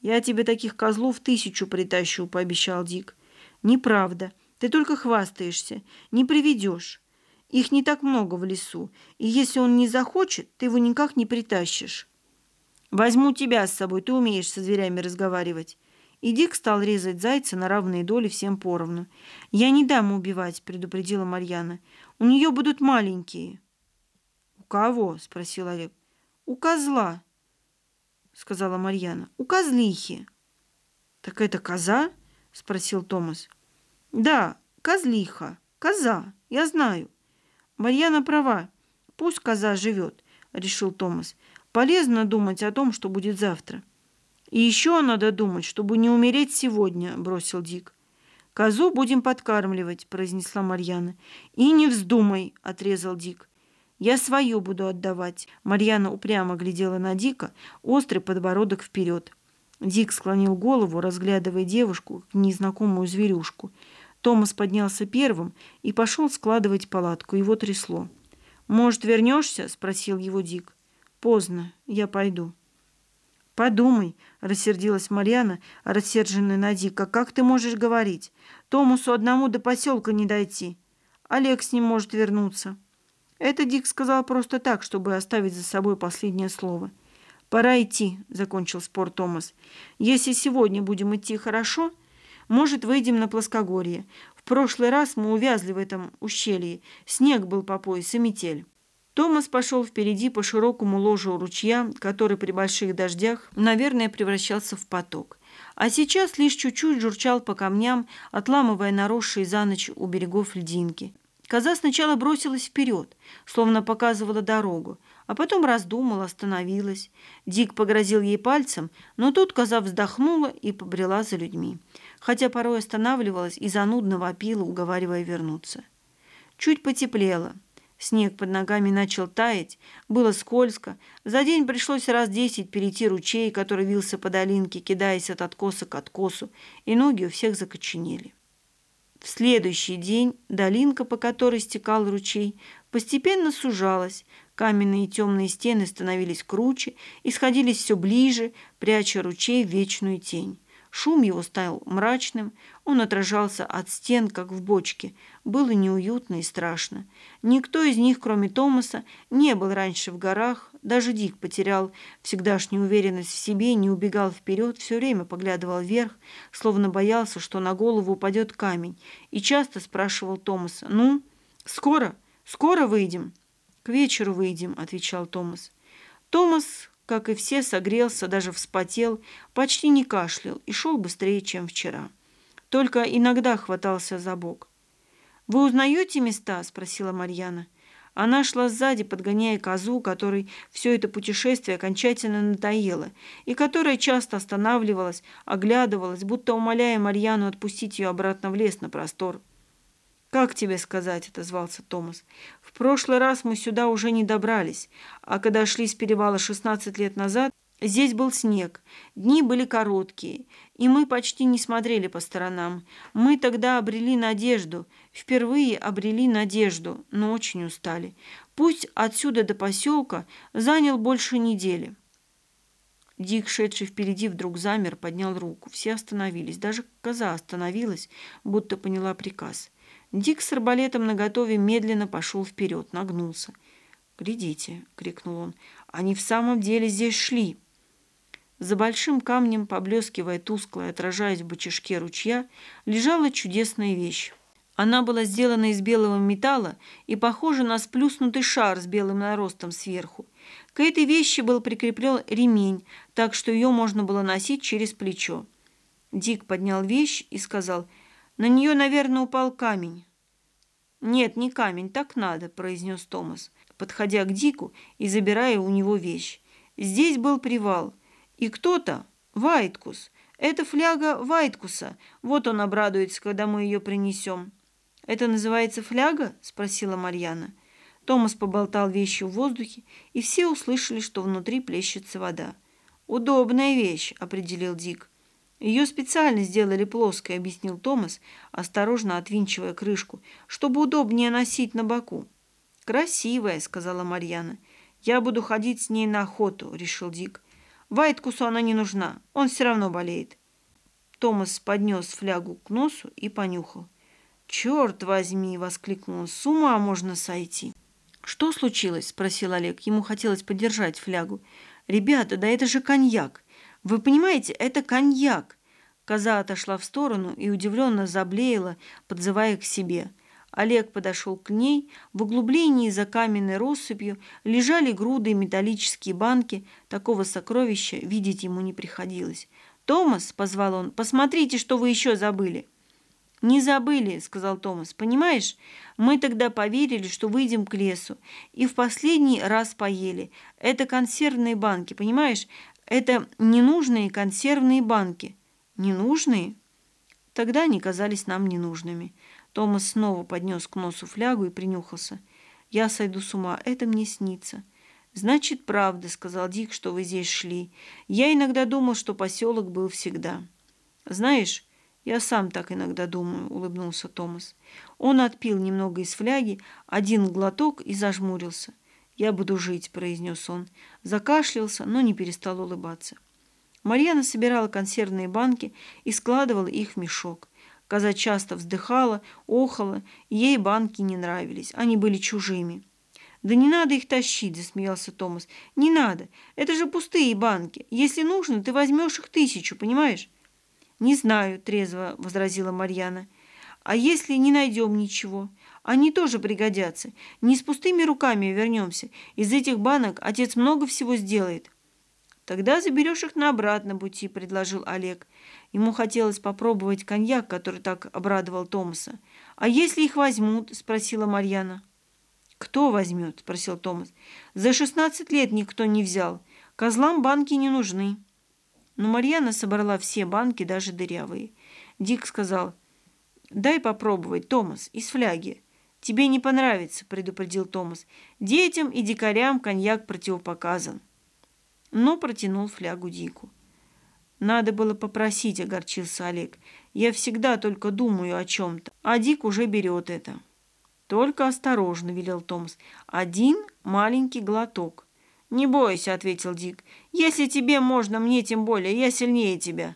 Speaker 1: «Я тебе таких козлов тысячу притащу», — пообещал Дик. «Неправда. Ты только хвастаешься. Не приведешь». Их не так много в лесу, и если он не захочет, ты его никак не притащишь. Возьму тебя с собой, ты умеешь со зверями разговаривать. И Дик стал резать зайца на равные доли всем поровну. «Я не дам убивать», — предупредила Марьяна. «У нее будут маленькие». «У кого?» — спросил Олег. «У козла», — сказала Марьяна. «У козлихи». «Так это коза?» — спросил Томас. «Да, козлиха, коза, я знаю». Марьяна права. Пусть коза живет, решил Томас. Полезно думать о том, что будет завтра. И еще надо думать, чтобы не умереть сегодня, бросил Дик. Козу будем подкармливать, произнесла Марьяна. И не вздумай, отрезал Дик. Я свою буду отдавать. Марьяна упрямо глядела на Дика, острый подбородок вперед. Дик склонил голову, разглядывая девушку, незнакомую зверюшку. Томас поднялся первым и пошел складывать палатку. Его трясло. «Может, вернешься?» – спросил его Дик. «Поздно. Я пойду». «Подумай», – рассердилась Марьяна, рассерженная на Дика. «Как ты можешь говорить? Томасу одному до поселка не дойти. Олег с ним может вернуться». Это Дик сказал просто так, чтобы оставить за собой последнее слово. «Пора идти», – закончил спор Томас. «Если сегодня будем идти хорошо, может, выйдем на плоскогорье. В прошлый раз мы увязли в этом ущелье. Снег был по пояс и метель». Томас пошел впереди по широкому ложу ручья, который при больших дождях, наверное, превращался в поток. А сейчас лишь чуть-чуть журчал по камням, отламывая наросшие за ночь у берегов льдинки. Коза сначала бросилась вперед, словно показывала дорогу, а потом раздумала, остановилась. Дик погрозил ей пальцем, но тут коза вздохнула и побрела за людьми хотя порой останавливалась и занудно вопила, уговаривая вернуться. Чуть потеплело. Снег под ногами начал таять, было скользко. За день пришлось раз десять перейти ручей, который вился по долинке, кидаясь от откоса к откосу, и ноги у всех закоченели. В следующий день долинка, по которой стекал ручей, постепенно сужалась, каменные темные стены становились круче и сходились все ближе, пряча ручей в вечную тень. Шум его стал мрачным, он отражался от стен, как в бочке. Было неуютно и страшно. Никто из них, кроме Томаса, не был раньше в горах. Даже Дик потерял всегдашнюю уверенность в себе, не убегал вперед, все время поглядывал вверх, словно боялся, что на голову упадет камень, и часто спрашивал Томаса, «Ну, скоро? Скоро выйдем?» «К вечеру выйдем», — отвечал Томас. Томас как и все, согрелся, даже вспотел, почти не кашлял и шел быстрее, чем вчера. Только иногда хватался за бок. «Вы узнаете места?» – спросила Марьяна. Она шла сзади, подгоняя козу, которой все это путешествие окончательно надоело, и которая часто останавливалась, оглядывалась, будто умоляя Марьяну отпустить ее обратно в лес на простор. «Как тебе сказать?» – отозвался Томас. «В прошлый раз мы сюда уже не добрались, а когда шли с перевала 16 лет назад, здесь был снег, дни были короткие, и мы почти не смотрели по сторонам. Мы тогда обрели надежду, впервые обрели надежду, но очень устали. Путь отсюда до поселка занял больше недели». Дик, шедший впереди, вдруг замер, поднял руку. Все остановились, даже коза остановилась, будто поняла приказ. Дик с арбалетом наготове медленно пошел вперед, нагнулся. «Глядите!» — крикнул он. «Они в самом деле здесь шли!» За большим камнем, поблескивая тускло и отражаясь в бочишке ручья, лежала чудесная вещь. Она была сделана из белого металла и похожа на сплюснутый шар с белым наростом сверху. К этой вещи был прикреплен ремень, так что ее можно было носить через плечо. Дик поднял вещь и сказал – на нее, наверное, упал камень. «Нет, не камень, так надо», – произнес Томас, подходя к Дику и забирая у него вещь. «Здесь был привал. И кто-то, Вайткус, это фляга Вайткуса. Вот он обрадуется, когда мы ее принесем». «Это называется фляга?» – спросила Марьяна. Томас поболтал вещью в воздухе, и все услышали, что внутри плещется вода. «Удобная вещь», – определил Дик. Ее специально сделали плоской, объяснил Томас, осторожно отвинчивая крышку, чтобы удобнее носить на боку. Красивая, сказала Марьяна. Я буду ходить с ней на охоту, решил Дик. Вайткусу она не нужна, он все равно болеет. Томас поднес флягу к носу и понюхал. «Черт возьми!» — воскликнул он. «С ума можно сойти!» «Что случилось?» — спросил Олег. Ему хотелось подержать флягу. «Ребята, да это же коньяк! Вы понимаете, это коньяк. Коза отошла в сторону и удивленно заблеяла, подзывая к себе. Олег подошел к ней. В углублении за каменной россыпью лежали груды металлические банки. Такого сокровища видеть ему не приходилось. «Томас», — позвал он, — «посмотрите, что вы еще забыли». «Не забыли», — сказал Томас. «Понимаешь, мы тогда поверили, что выйдем к лесу, и в последний раз поели. Это консервные банки, понимаешь? Это ненужные консервные банки. Ненужные? Тогда они казались нам ненужными. Томас снова поднес к носу флягу и принюхался. Я сойду с ума, это мне снится. Значит, правда, сказал Дик, что вы здесь шли. Я иногда думал, что поселок был всегда. Знаешь, я сам так иногда думаю, улыбнулся Томас. Он отпил немного из фляги, один глоток и зажмурился. «Я буду жить», – произнес он. Закашлялся, но не перестал улыбаться. Марьяна собирала консервные банки и складывала их в мешок. Коза часто вздыхала, охала, ей банки не нравились, они были чужими. «Да не надо их тащить», – засмеялся Томас. «Не надо, это же пустые банки. Если нужно, ты возьмешь их тысячу, понимаешь?» «Не знаю», – трезво возразила Марьяна. «А если не найдем ничего? Они тоже пригодятся. Не с пустыми руками вернемся. Из этих банок отец много всего сделает. Тогда заберешь их на обратном пути, предложил Олег. Ему хотелось попробовать коньяк, который так обрадовал Томаса. А если их возьмут? спросила Марьяна. Кто возьмет? спросил Томас. За шестнадцать лет никто не взял. Козлам банки не нужны. Но Марьяна собрала все банки, даже дырявые. Дик сказал, дай попробовать, Томас, из фляги. «Тебе не понравится», — предупредил Томас. «Детям и дикарям коньяк противопоказан». Но протянул флягу Дику. «Надо было попросить», — огорчился Олег. «Я всегда только думаю о чем-то, а Дик уже берет это». «Только осторожно», — велел Томас. «Один маленький глоток». «Не бойся», — ответил Дик. «Если тебе можно, мне тем более. Я сильнее тебя».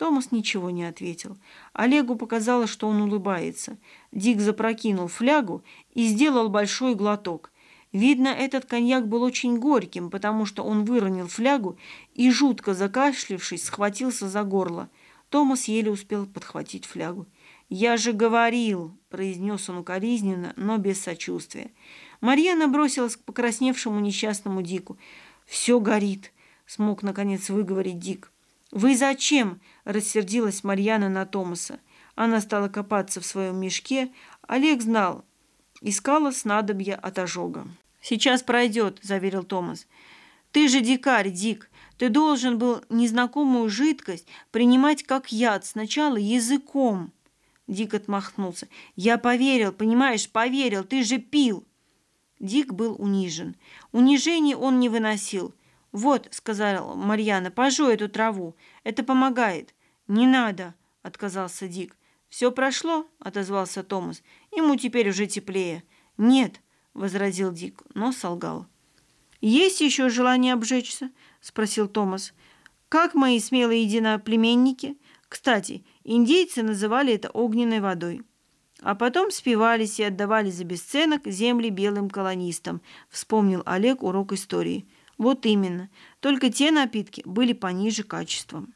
Speaker 1: Томас ничего не ответил. Олегу показалось, что он улыбается. Дик запрокинул флягу и сделал большой глоток. Видно, этот коньяк был очень горьким, потому что он выронил флягу и, жутко закашлившись, схватился за горло. Томас еле успел подхватить флягу. «Я же говорил!» – произнес он укоризненно, но без сочувствия. Марьяна бросилась к покрасневшему несчастному Дику. «Все горит!» – смог, наконец, выговорить Дик. «Вы зачем?» – рассердилась Марьяна на Томаса. Она стала копаться в своем мешке. Олег знал. Искала снадобья от ожога. «Сейчас пройдет», – заверил Томас. «Ты же дикарь, Дик. Ты должен был незнакомую жидкость принимать как яд, сначала языком». Дик отмахнулся. «Я поверил, понимаешь, поверил. Ты же пил». Дик был унижен. Унижение он не выносил. «Вот», — сказала Марьяна, — «пожуй эту траву. Это помогает». «Не надо», — отказался Дик. «Все прошло?» — отозвался Томас. «Ему теперь уже теплее». «Нет», — возразил Дик, но солгал. «Есть еще желание обжечься?» — спросил Томас. «Как мои смелые единоплеменники? Кстати, индейцы называли это огненной водой». А потом спивались и отдавали за бесценок земли белым колонистам, вспомнил Олег урок истории. Вот именно. Только те напитки были пониже качеством.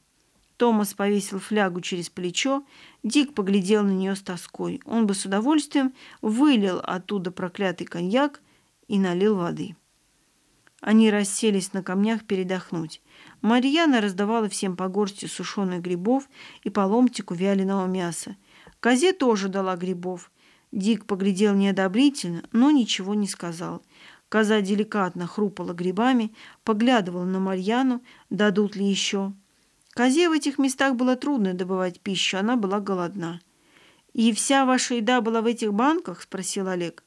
Speaker 1: Томас повесил флягу через плечо. Дик поглядел на нее с тоской. Он бы с удовольствием вылил оттуда проклятый коньяк и налил воды. Они расселись на камнях передохнуть. Марьяна раздавала всем по горсти сушеных грибов и по ломтику вяленого мяса. Козе тоже дала грибов. Дик поглядел неодобрительно, но ничего не сказал – Коза деликатно хрупала грибами, поглядывала на Марьяну, дадут ли еще. Козе в этих местах было трудно добывать пищу, она была голодна. «И вся ваша еда была в этих банках?» – спросил Олег.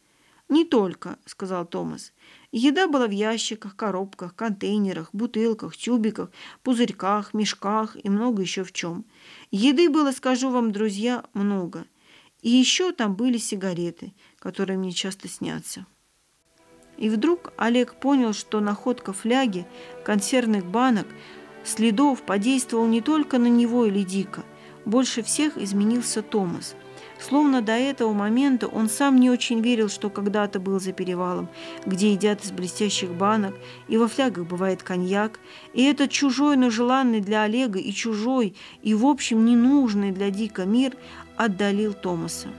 Speaker 1: «Не только», – сказал Томас. «Еда была в ящиках, коробках, контейнерах, бутылках, тюбиках, пузырьках, мешках и много еще в чем. Еды было, скажу вам, друзья, много. И еще там были сигареты, которые мне часто снятся». И вдруг Олег понял, что находка фляги, консервных банок, следов подействовал не только на него или Дика. Больше всех изменился Томас. Словно до этого момента он сам не очень верил, что когда-то был за перевалом, где едят из блестящих банок, и во флягах бывает коньяк, и этот чужой, но желанный для Олега и чужой, и в общем ненужный для Дика мир отдалил Томаса.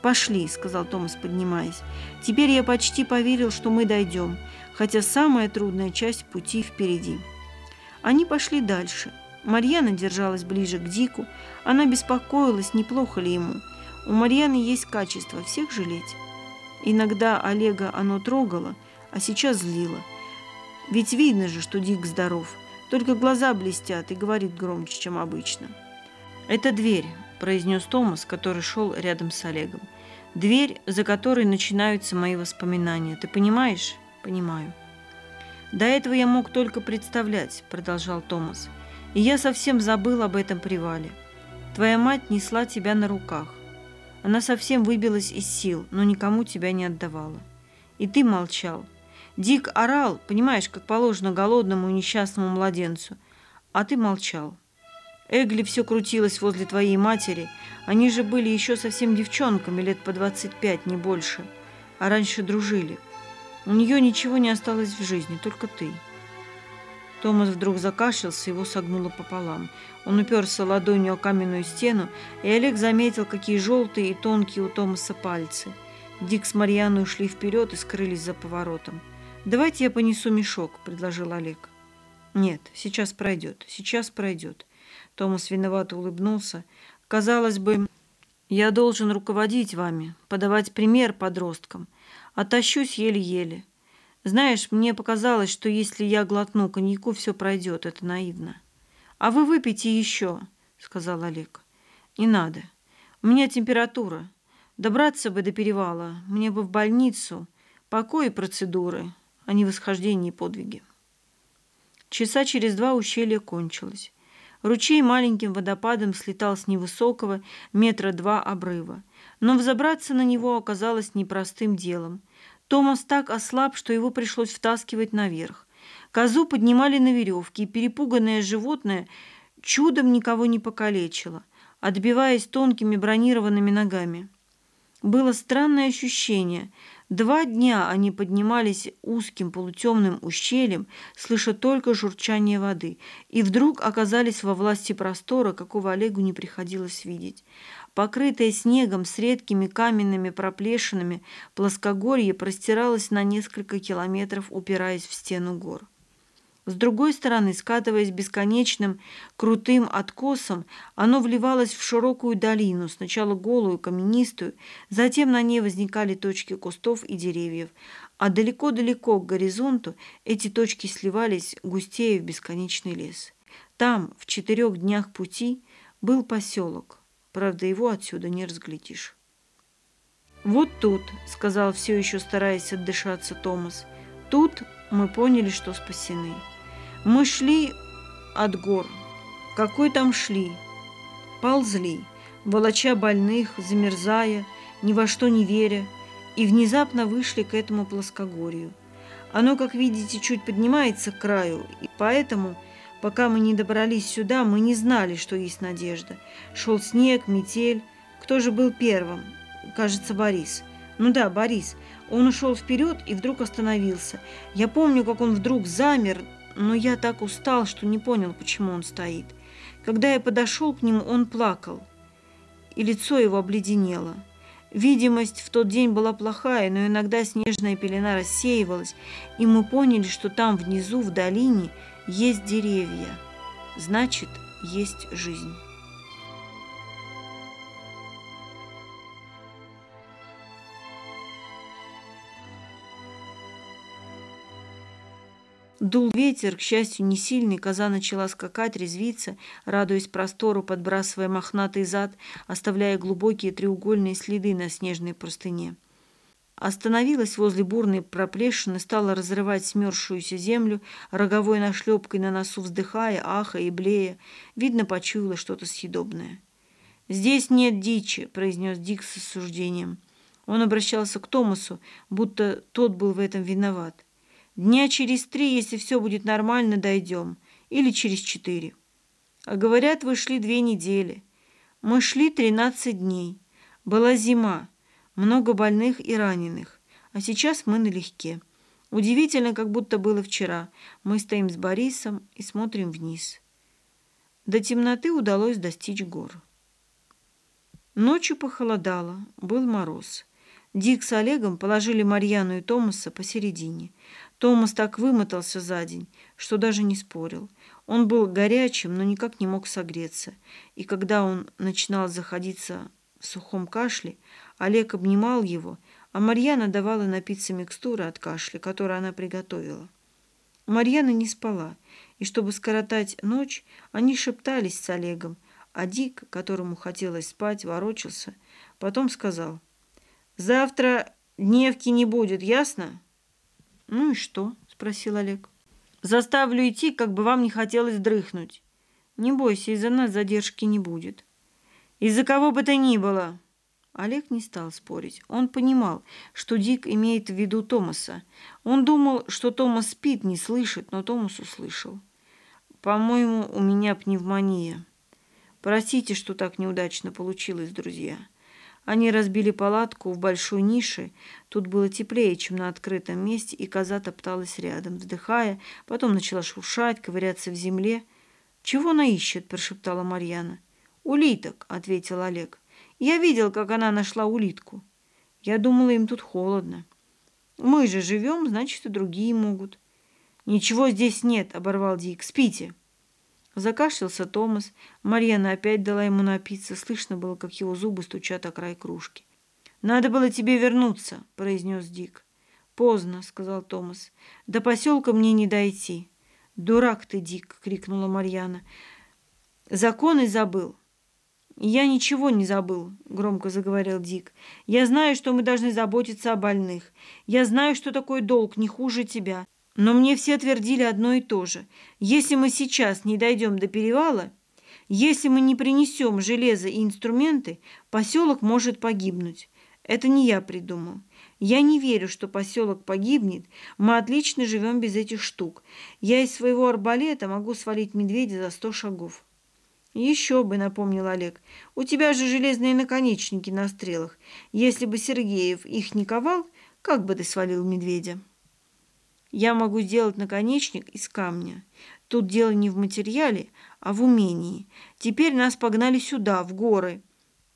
Speaker 1: «Пошли», — сказал Томас, поднимаясь. «Теперь я почти поверил, что мы дойдем, хотя самая трудная часть пути впереди». Они пошли дальше. Марьяна держалась ближе к Дику. Она беспокоилась, неплохо ли ему. У Марьяны есть качество всех жалеть. Иногда Олега оно трогало, а сейчас злило. Ведь видно же, что Дик здоров. Только глаза блестят и говорит громче, чем обычно. «Это дверь», – произнес Томас, который шел рядом с Олегом. Дверь, за которой начинаются мои воспоминания. Ты понимаешь? Понимаю. До этого я мог только представлять, продолжал Томас. И я совсем забыл об этом привале. Твоя мать несла тебя на руках. Она совсем выбилась из сил, но никому тебя не отдавала. И ты молчал. Дик орал, понимаешь, как положено голодному и несчастному младенцу. А ты молчал. Эгли все крутилась возле твоей матери. Они же были еще совсем девчонками, лет по 25, не больше. А раньше дружили. У нее ничего не осталось в жизни, только ты. Томас вдруг закашлялся, его согнуло пополам. Он уперся ладонью о каменную стену, и Олег заметил, какие желтые и тонкие у Томаса пальцы. Дик с Марьяной ушли вперед и скрылись за поворотом. «Давайте я понесу мешок», — предложил Олег. «Нет, сейчас пройдет, сейчас пройдет». Томас виновато улыбнулся. «Казалось бы, я должен руководить вами, подавать пример подросткам. Отащусь еле-еле. Знаешь, мне показалось, что если я глотну коньяку, все пройдет. Это наивно». «А вы выпейте еще», — сказал Олег. «Не надо. У меня температура. Добраться бы до перевала, мне бы в больницу, покой и процедуры, а не восхождение и подвиги. Часа через два ущелье кончилось. Ручей маленьким водопадом слетал с невысокого метра два обрыва. Но взобраться на него оказалось непростым делом. Томас так ослаб, что его пришлось втаскивать наверх. Козу поднимали на веревке, и перепуганное животное чудом никого не покалечило, отбиваясь тонкими бронированными ногами. Было странное ощущение – Два дня они поднимались узким полутемным ущельем, слыша только журчание воды, и вдруг оказались во власти простора, какого Олегу не приходилось видеть. Покрытое снегом с редкими каменными проплешинами, плоскогорье простиралось на несколько километров, упираясь в стену гор. С другой стороны, скатываясь бесконечным крутым откосом, оно вливалось в широкую долину, сначала голую, каменистую, затем на ней возникали точки кустов и деревьев, а далеко-далеко к горизонту эти точки сливались густее в бесконечный лес. Там, в четырех днях пути, был поселок, правда, его отсюда не разглядишь. «Вот тут», — сказал все еще стараясь отдышаться Томас, — «тут мы поняли, что спасены». Мы шли от гор. Какой там шли? Ползли, волоча больных, замерзая, ни во что не веря, и внезапно вышли к этому плоскогорью. Оно, как видите, чуть поднимается к краю, и поэтому, пока мы не добрались сюда, мы не знали, что есть надежда. Шел снег, метель. Кто же был первым? Кажется, Борис. Ну да, Борис. Он ушел вперед и вдруг остановился. Я помню, как он вдруг замер, но я так устал, что не понял, почему он стоит. Когда я подошел к нему, он плакал, и лицо его обледенело. Видимость в тот день была плохая, но иногда снежная пелена рассеивалась, и мы поняли, что там внизу, в долине, есть деревья. Значит, есть жизнь. Дул ветер, к счастью, не сильный, коза начала скакать, резвиться, радуясь простору, подбрасывая мохнатый зад, оставляя глубокие треугольные следы на снежной простыне. Остановилась возле бурной проплешины, стала разрывать смерзшуюся землю, роговой нашлепкой на носу вздыхая, ахая и блея. Видно, почуяла что-то съедобное. «Здесь нет дичи», — произнес Дик с осуждением. Он обращался к Томасу, будто тот был в этом виноват. Дня через три, если все будет нормально, дойдем. Или через четыре. А говорят, вы шли две недели. Мы шли тринадцать дней. Была зима, много больных и раненых. А сейчас мы налегке. Удивительно, как будто было вчера. Мы стоим с Борисом и смотрим вниз. До темноты удалось достичь гор. Ночью похолодало, был мороз. Дик с Олегом положили Марьяну и Томаса посередине – Томас так вымотался за день, что даже не спорил. Он был горячим, но никак не мог согреться. И когда он начинал заходиться в сухом кашле, Олег обнимал его, а Марьяна давала напиться микстуры от кашля, которую она приготовила. Марьяна не спала, и чтобы скоротать ночь, они шептались с Олегом, а Дик, которому хотелось спать, ворочался. Потом сказал, «Завтра дневки не будет, ясно?» «Ну и что?» – спросил Олег. «Заставлю идти, как бы вам не хотелось дрыхнуть. Не бойся, из-за нас задержки не будет». «Из-за кого бы то ни было!» Олег не стал спорить. Он понимал, что Дик имеет в виду Томаса. Он думал, что Томас спит, не слышит, но Томас услышал. «По-моему, у меня пневмония. Простите, что так неудачно получилось, друзья». Они разбили палатку в большой нише. Тут было теплее, чем на открытом месте, и коза топталась рядом, вздыхая, потом начала шуршать, ковыряться в земле. «Чего она ищет?» – прошептала Марьяна. «Улиток», – ответил Олег. «Я видел, как она нашла улитку. Я думала, им тут холодно. Мы же живем, значит, и другие могут». «Ничего здесь нет», – оборвал Дик. «Спите». Закашлялся Томас. Марьяна опять дала ему напиться. Слышно было, как его зубы стучат о край кружки. «Надо было тебе вернуться», — произнес Дик. «Поздно», — сказал Томас. «До поселка мне не дойти». «Дурак ты, Дик!» — крикнула Марьяна. «Законы забыл». «Я ничего не забыл», — громко заговорил Дик. «Я знаю, что мы должны заботиться о больных. Я знаю, что такое долг не хуже тебя. Но мне все твердили одно и то же. Если мы сейчас не дойдем до перевала, если мы не принесем железо и инструменты, поселок может погибнуть. Это не я придумал. Я не верю, что поселок погибнет. Мы отлично живем без этих штук. Я из своего арбалета могу свалить медведя за сто шагов». «Еще бы», — напомнил Олег. «У тебя же железные наконечники на стрелах. Если бы Сергеев их не ковал, как бы ты свалил медведя?» «Я могу сделать наконечник из камня. Тут дело не в материале, а в умении. Теперь нас погнали сюда, в горы.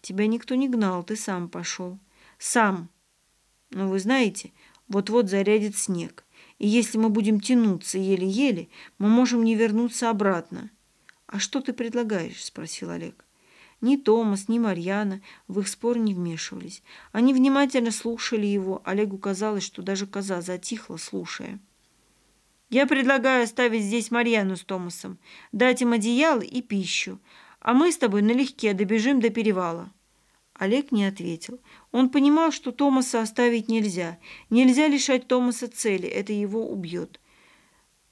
Speaker 1: Тебя никто не гнал, ты сам пошел. Сам. Но вы знаете, вот-вот зарядит снег. И если мы будем тянуться еле-еле, мы можем не вернуться обратно». «А что ты предлагаешь?» – спросил Олег. Ни Томас, ни Марьяна в их спор не вмешивались. Они внимательно слушали его. Олегу казалось, что даже коза затихла, слушая. «Я предлагаю оставить здесь Марьяну с Томасом, дать им одеяло и пищу, а мы с тобой налегке добежим до перевала». Олег не ответил. Он понимал, что Томаса оставить нельзя. Нельзя лишать Томаса цели, это его убьет.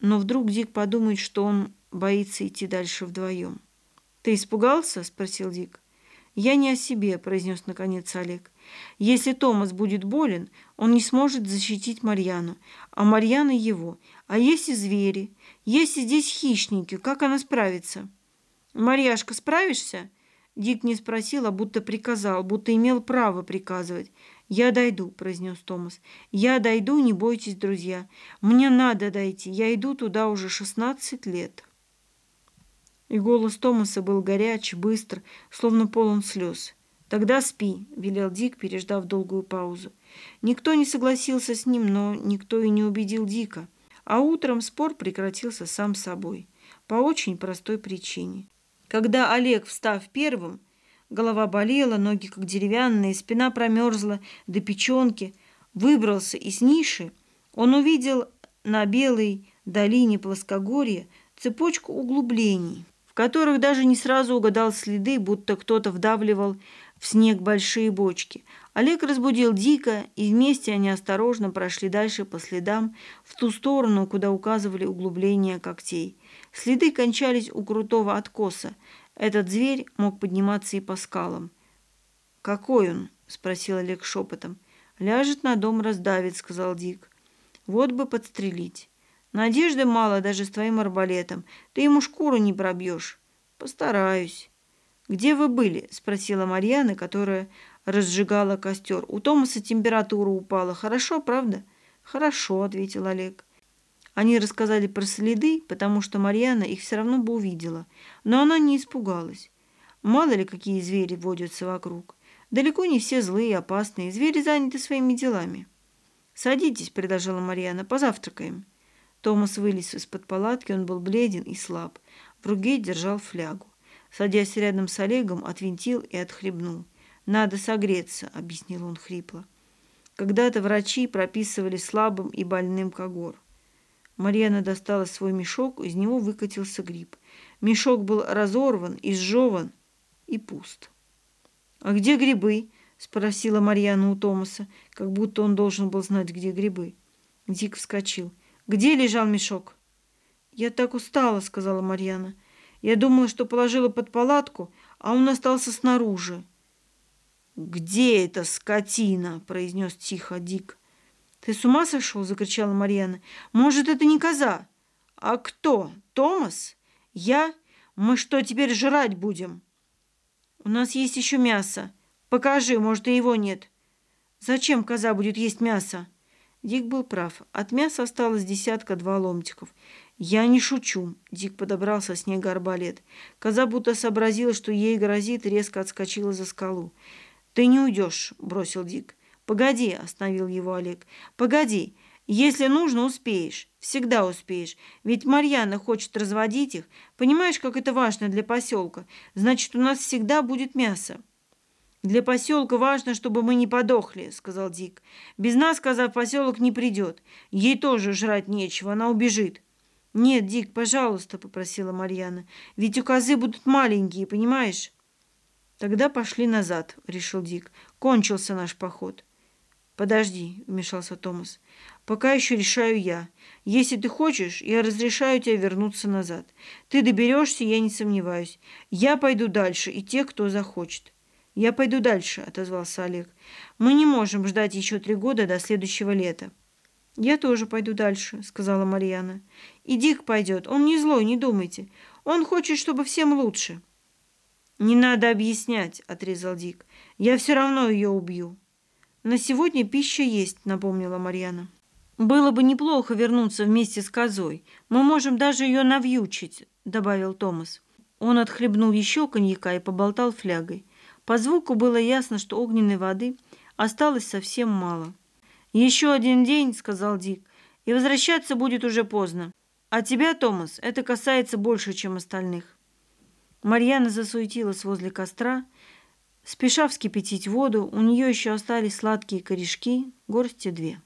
Speaker 1: Но вдруг Дик подумает, что он боится идти дальше вдвоем. «Ты испугался?» – спросил Дик. «Я не о себе», – произнес наконец Олег. «Если Томас будет болен, он не сможет защитить Марьяну, а Марьяна его. А если звери? Если здесь хищники, как она справится?» «Марьяшка, справишься?» Дик не спросил, а будто приказал, будто имел право приказывать. «Я дойду», – произнес Томас. «Я дойду, не бойтесь, друзья. Мне надо дойти. Я иду туда уже шестнадцать лет». И голос Томаса был горяч, быстр, словно полон слез. «Тогда спи», — велел Дик, переждав долгую паузу. Никто не согласился с ним, но никто и не убедил Дика. А утром спор прекратился сам собой. По очень простой причине. Когда Олег, встав первым, голова болела, ноги как деревянные, спина промерзла до печенки, выбрался из ниши, он увидел на белой долине плоскогорья цепочку углублений которых даже не сразу угадал следы, будто кто-то вдавливал в снег большие бочки. Олег разбудил Дика, и вместе они осторожно прошли дальше по следам в ту сторону, куда указывали углубления когтей. Следы кончались у крутого откоса. Этот зверь мог подниматься и по скалам. «Какой он?» – спросил Олег шепотом. «Ляжет на дом, раздавит», – сказал Дик. «Вот бы подстрелить». Надежды мало даже с твоим арбалетом. Ты ему шкуру не пробьешь. Постараюсь. Где вы были? Спросила Марьяна, которая разжигала костер. У Томаса температура упала. Хорошо, правда? Хорошо, ответил Олег. Они рассказали про следы, потому что Марьяна их все равно бы увидела. Но она не испугалась. Мало ли, какие звери водятся вокруг. Далеко не все злые и опасные. Звери заняты своими делами. «Садитесь», — предложила Марьяна, — «позавтракаем». Томас вылез из-под палатки, он был бледен и слаб. В руке держал флягу. Садясь рядом с Олегом, отвинтил и отхлебнул. «Надо согреться», — объяснил он хрипло. Когда-то врачи прописывали слабым и больным когор. Марьяна достала свой мешок, из него выкатился гриб. Мешок был разорван, изжеван и пуст. «А где грибы?» — спросила Марьяна у Томаса, как будто он должен был знать, где грибы. Дик вскочил. Где лежал мешок? Я так устала, сказала Марьяна. Я думала, что положила под палатку, а он остался снаружи. Где эта скотина? произнес тихо Дик. Ты с ума сошел? закричала Марьяна. Может, это не коза? А кто? Томас? Я? Мы что, теперь жрать будем? У нас есть еще мясо. Покажи, может, и его нет. Зачем коза будет есть мясо? Дик был прав. От мяса осталось десятка-два ломтиков. «Я не шучу», — Дик подобрал со снега арбалет. Коза будто сообразила, что ей грозит, и резко отскочила за скалу. «Ты не уйдешь», — бросил Дик. «Погоди», — остановил его Олег. «Погоди. Если нужно, успеешь. Всегда успеешь. Ведь Марьяна хочет разводить их. Понимаешь, как это важно для поселка? Значит, у нас всегда будет мясо». «Для поселка важно, чтобы мы не подохли», — сказал Дик. «Без нас, сказав, поселок не придет. Ей тоже жрать нечего, она убежит». «Нет, Дик, пожалуйста», — попросила Марьяна. «Ведь у козы будут маленькие, понимаешь?» Тогда пошли назад, решил Дик. Кончился наш поход. Подожди, вмешался Томас. Пока еще решаю я. Если ты хочешь, я разрешаю тебе вернуться назад. Ты доберешься, я не сомневаюсь. Я пойду дальше, и те, кто захочет. Я пойду дальше, отозвался Олег. Мы не можем ждать еще три года до следующего лета. «Я тоже пойду дальше», — сказала Марьяна. «И Дик пойдет. Он не злой, не думайте. Он хочет, чтобы всем лучше». «Не надо объяснять», — отрезал Дик. «Я все равно ее убью». «На сегодня пища есть», — напомнила Марьяна. «Было бы неплохо вернуться вместе с козой. Мы можем даже ее навьючить», — добавил Томас. Он отхлебнул еще коньяка и поболтал флягой. По звуку было ясно, что огненной воды осталось совсем мало. «Еще один день», — сказал Дик, — «и возвращаться будет уже поздно. А тебя, Томас, это касается больше, чем остальных». Марьяна засуетилась возле костра, спеша вскипятить воду, у нее еще остались сладкие корешки, горсти две.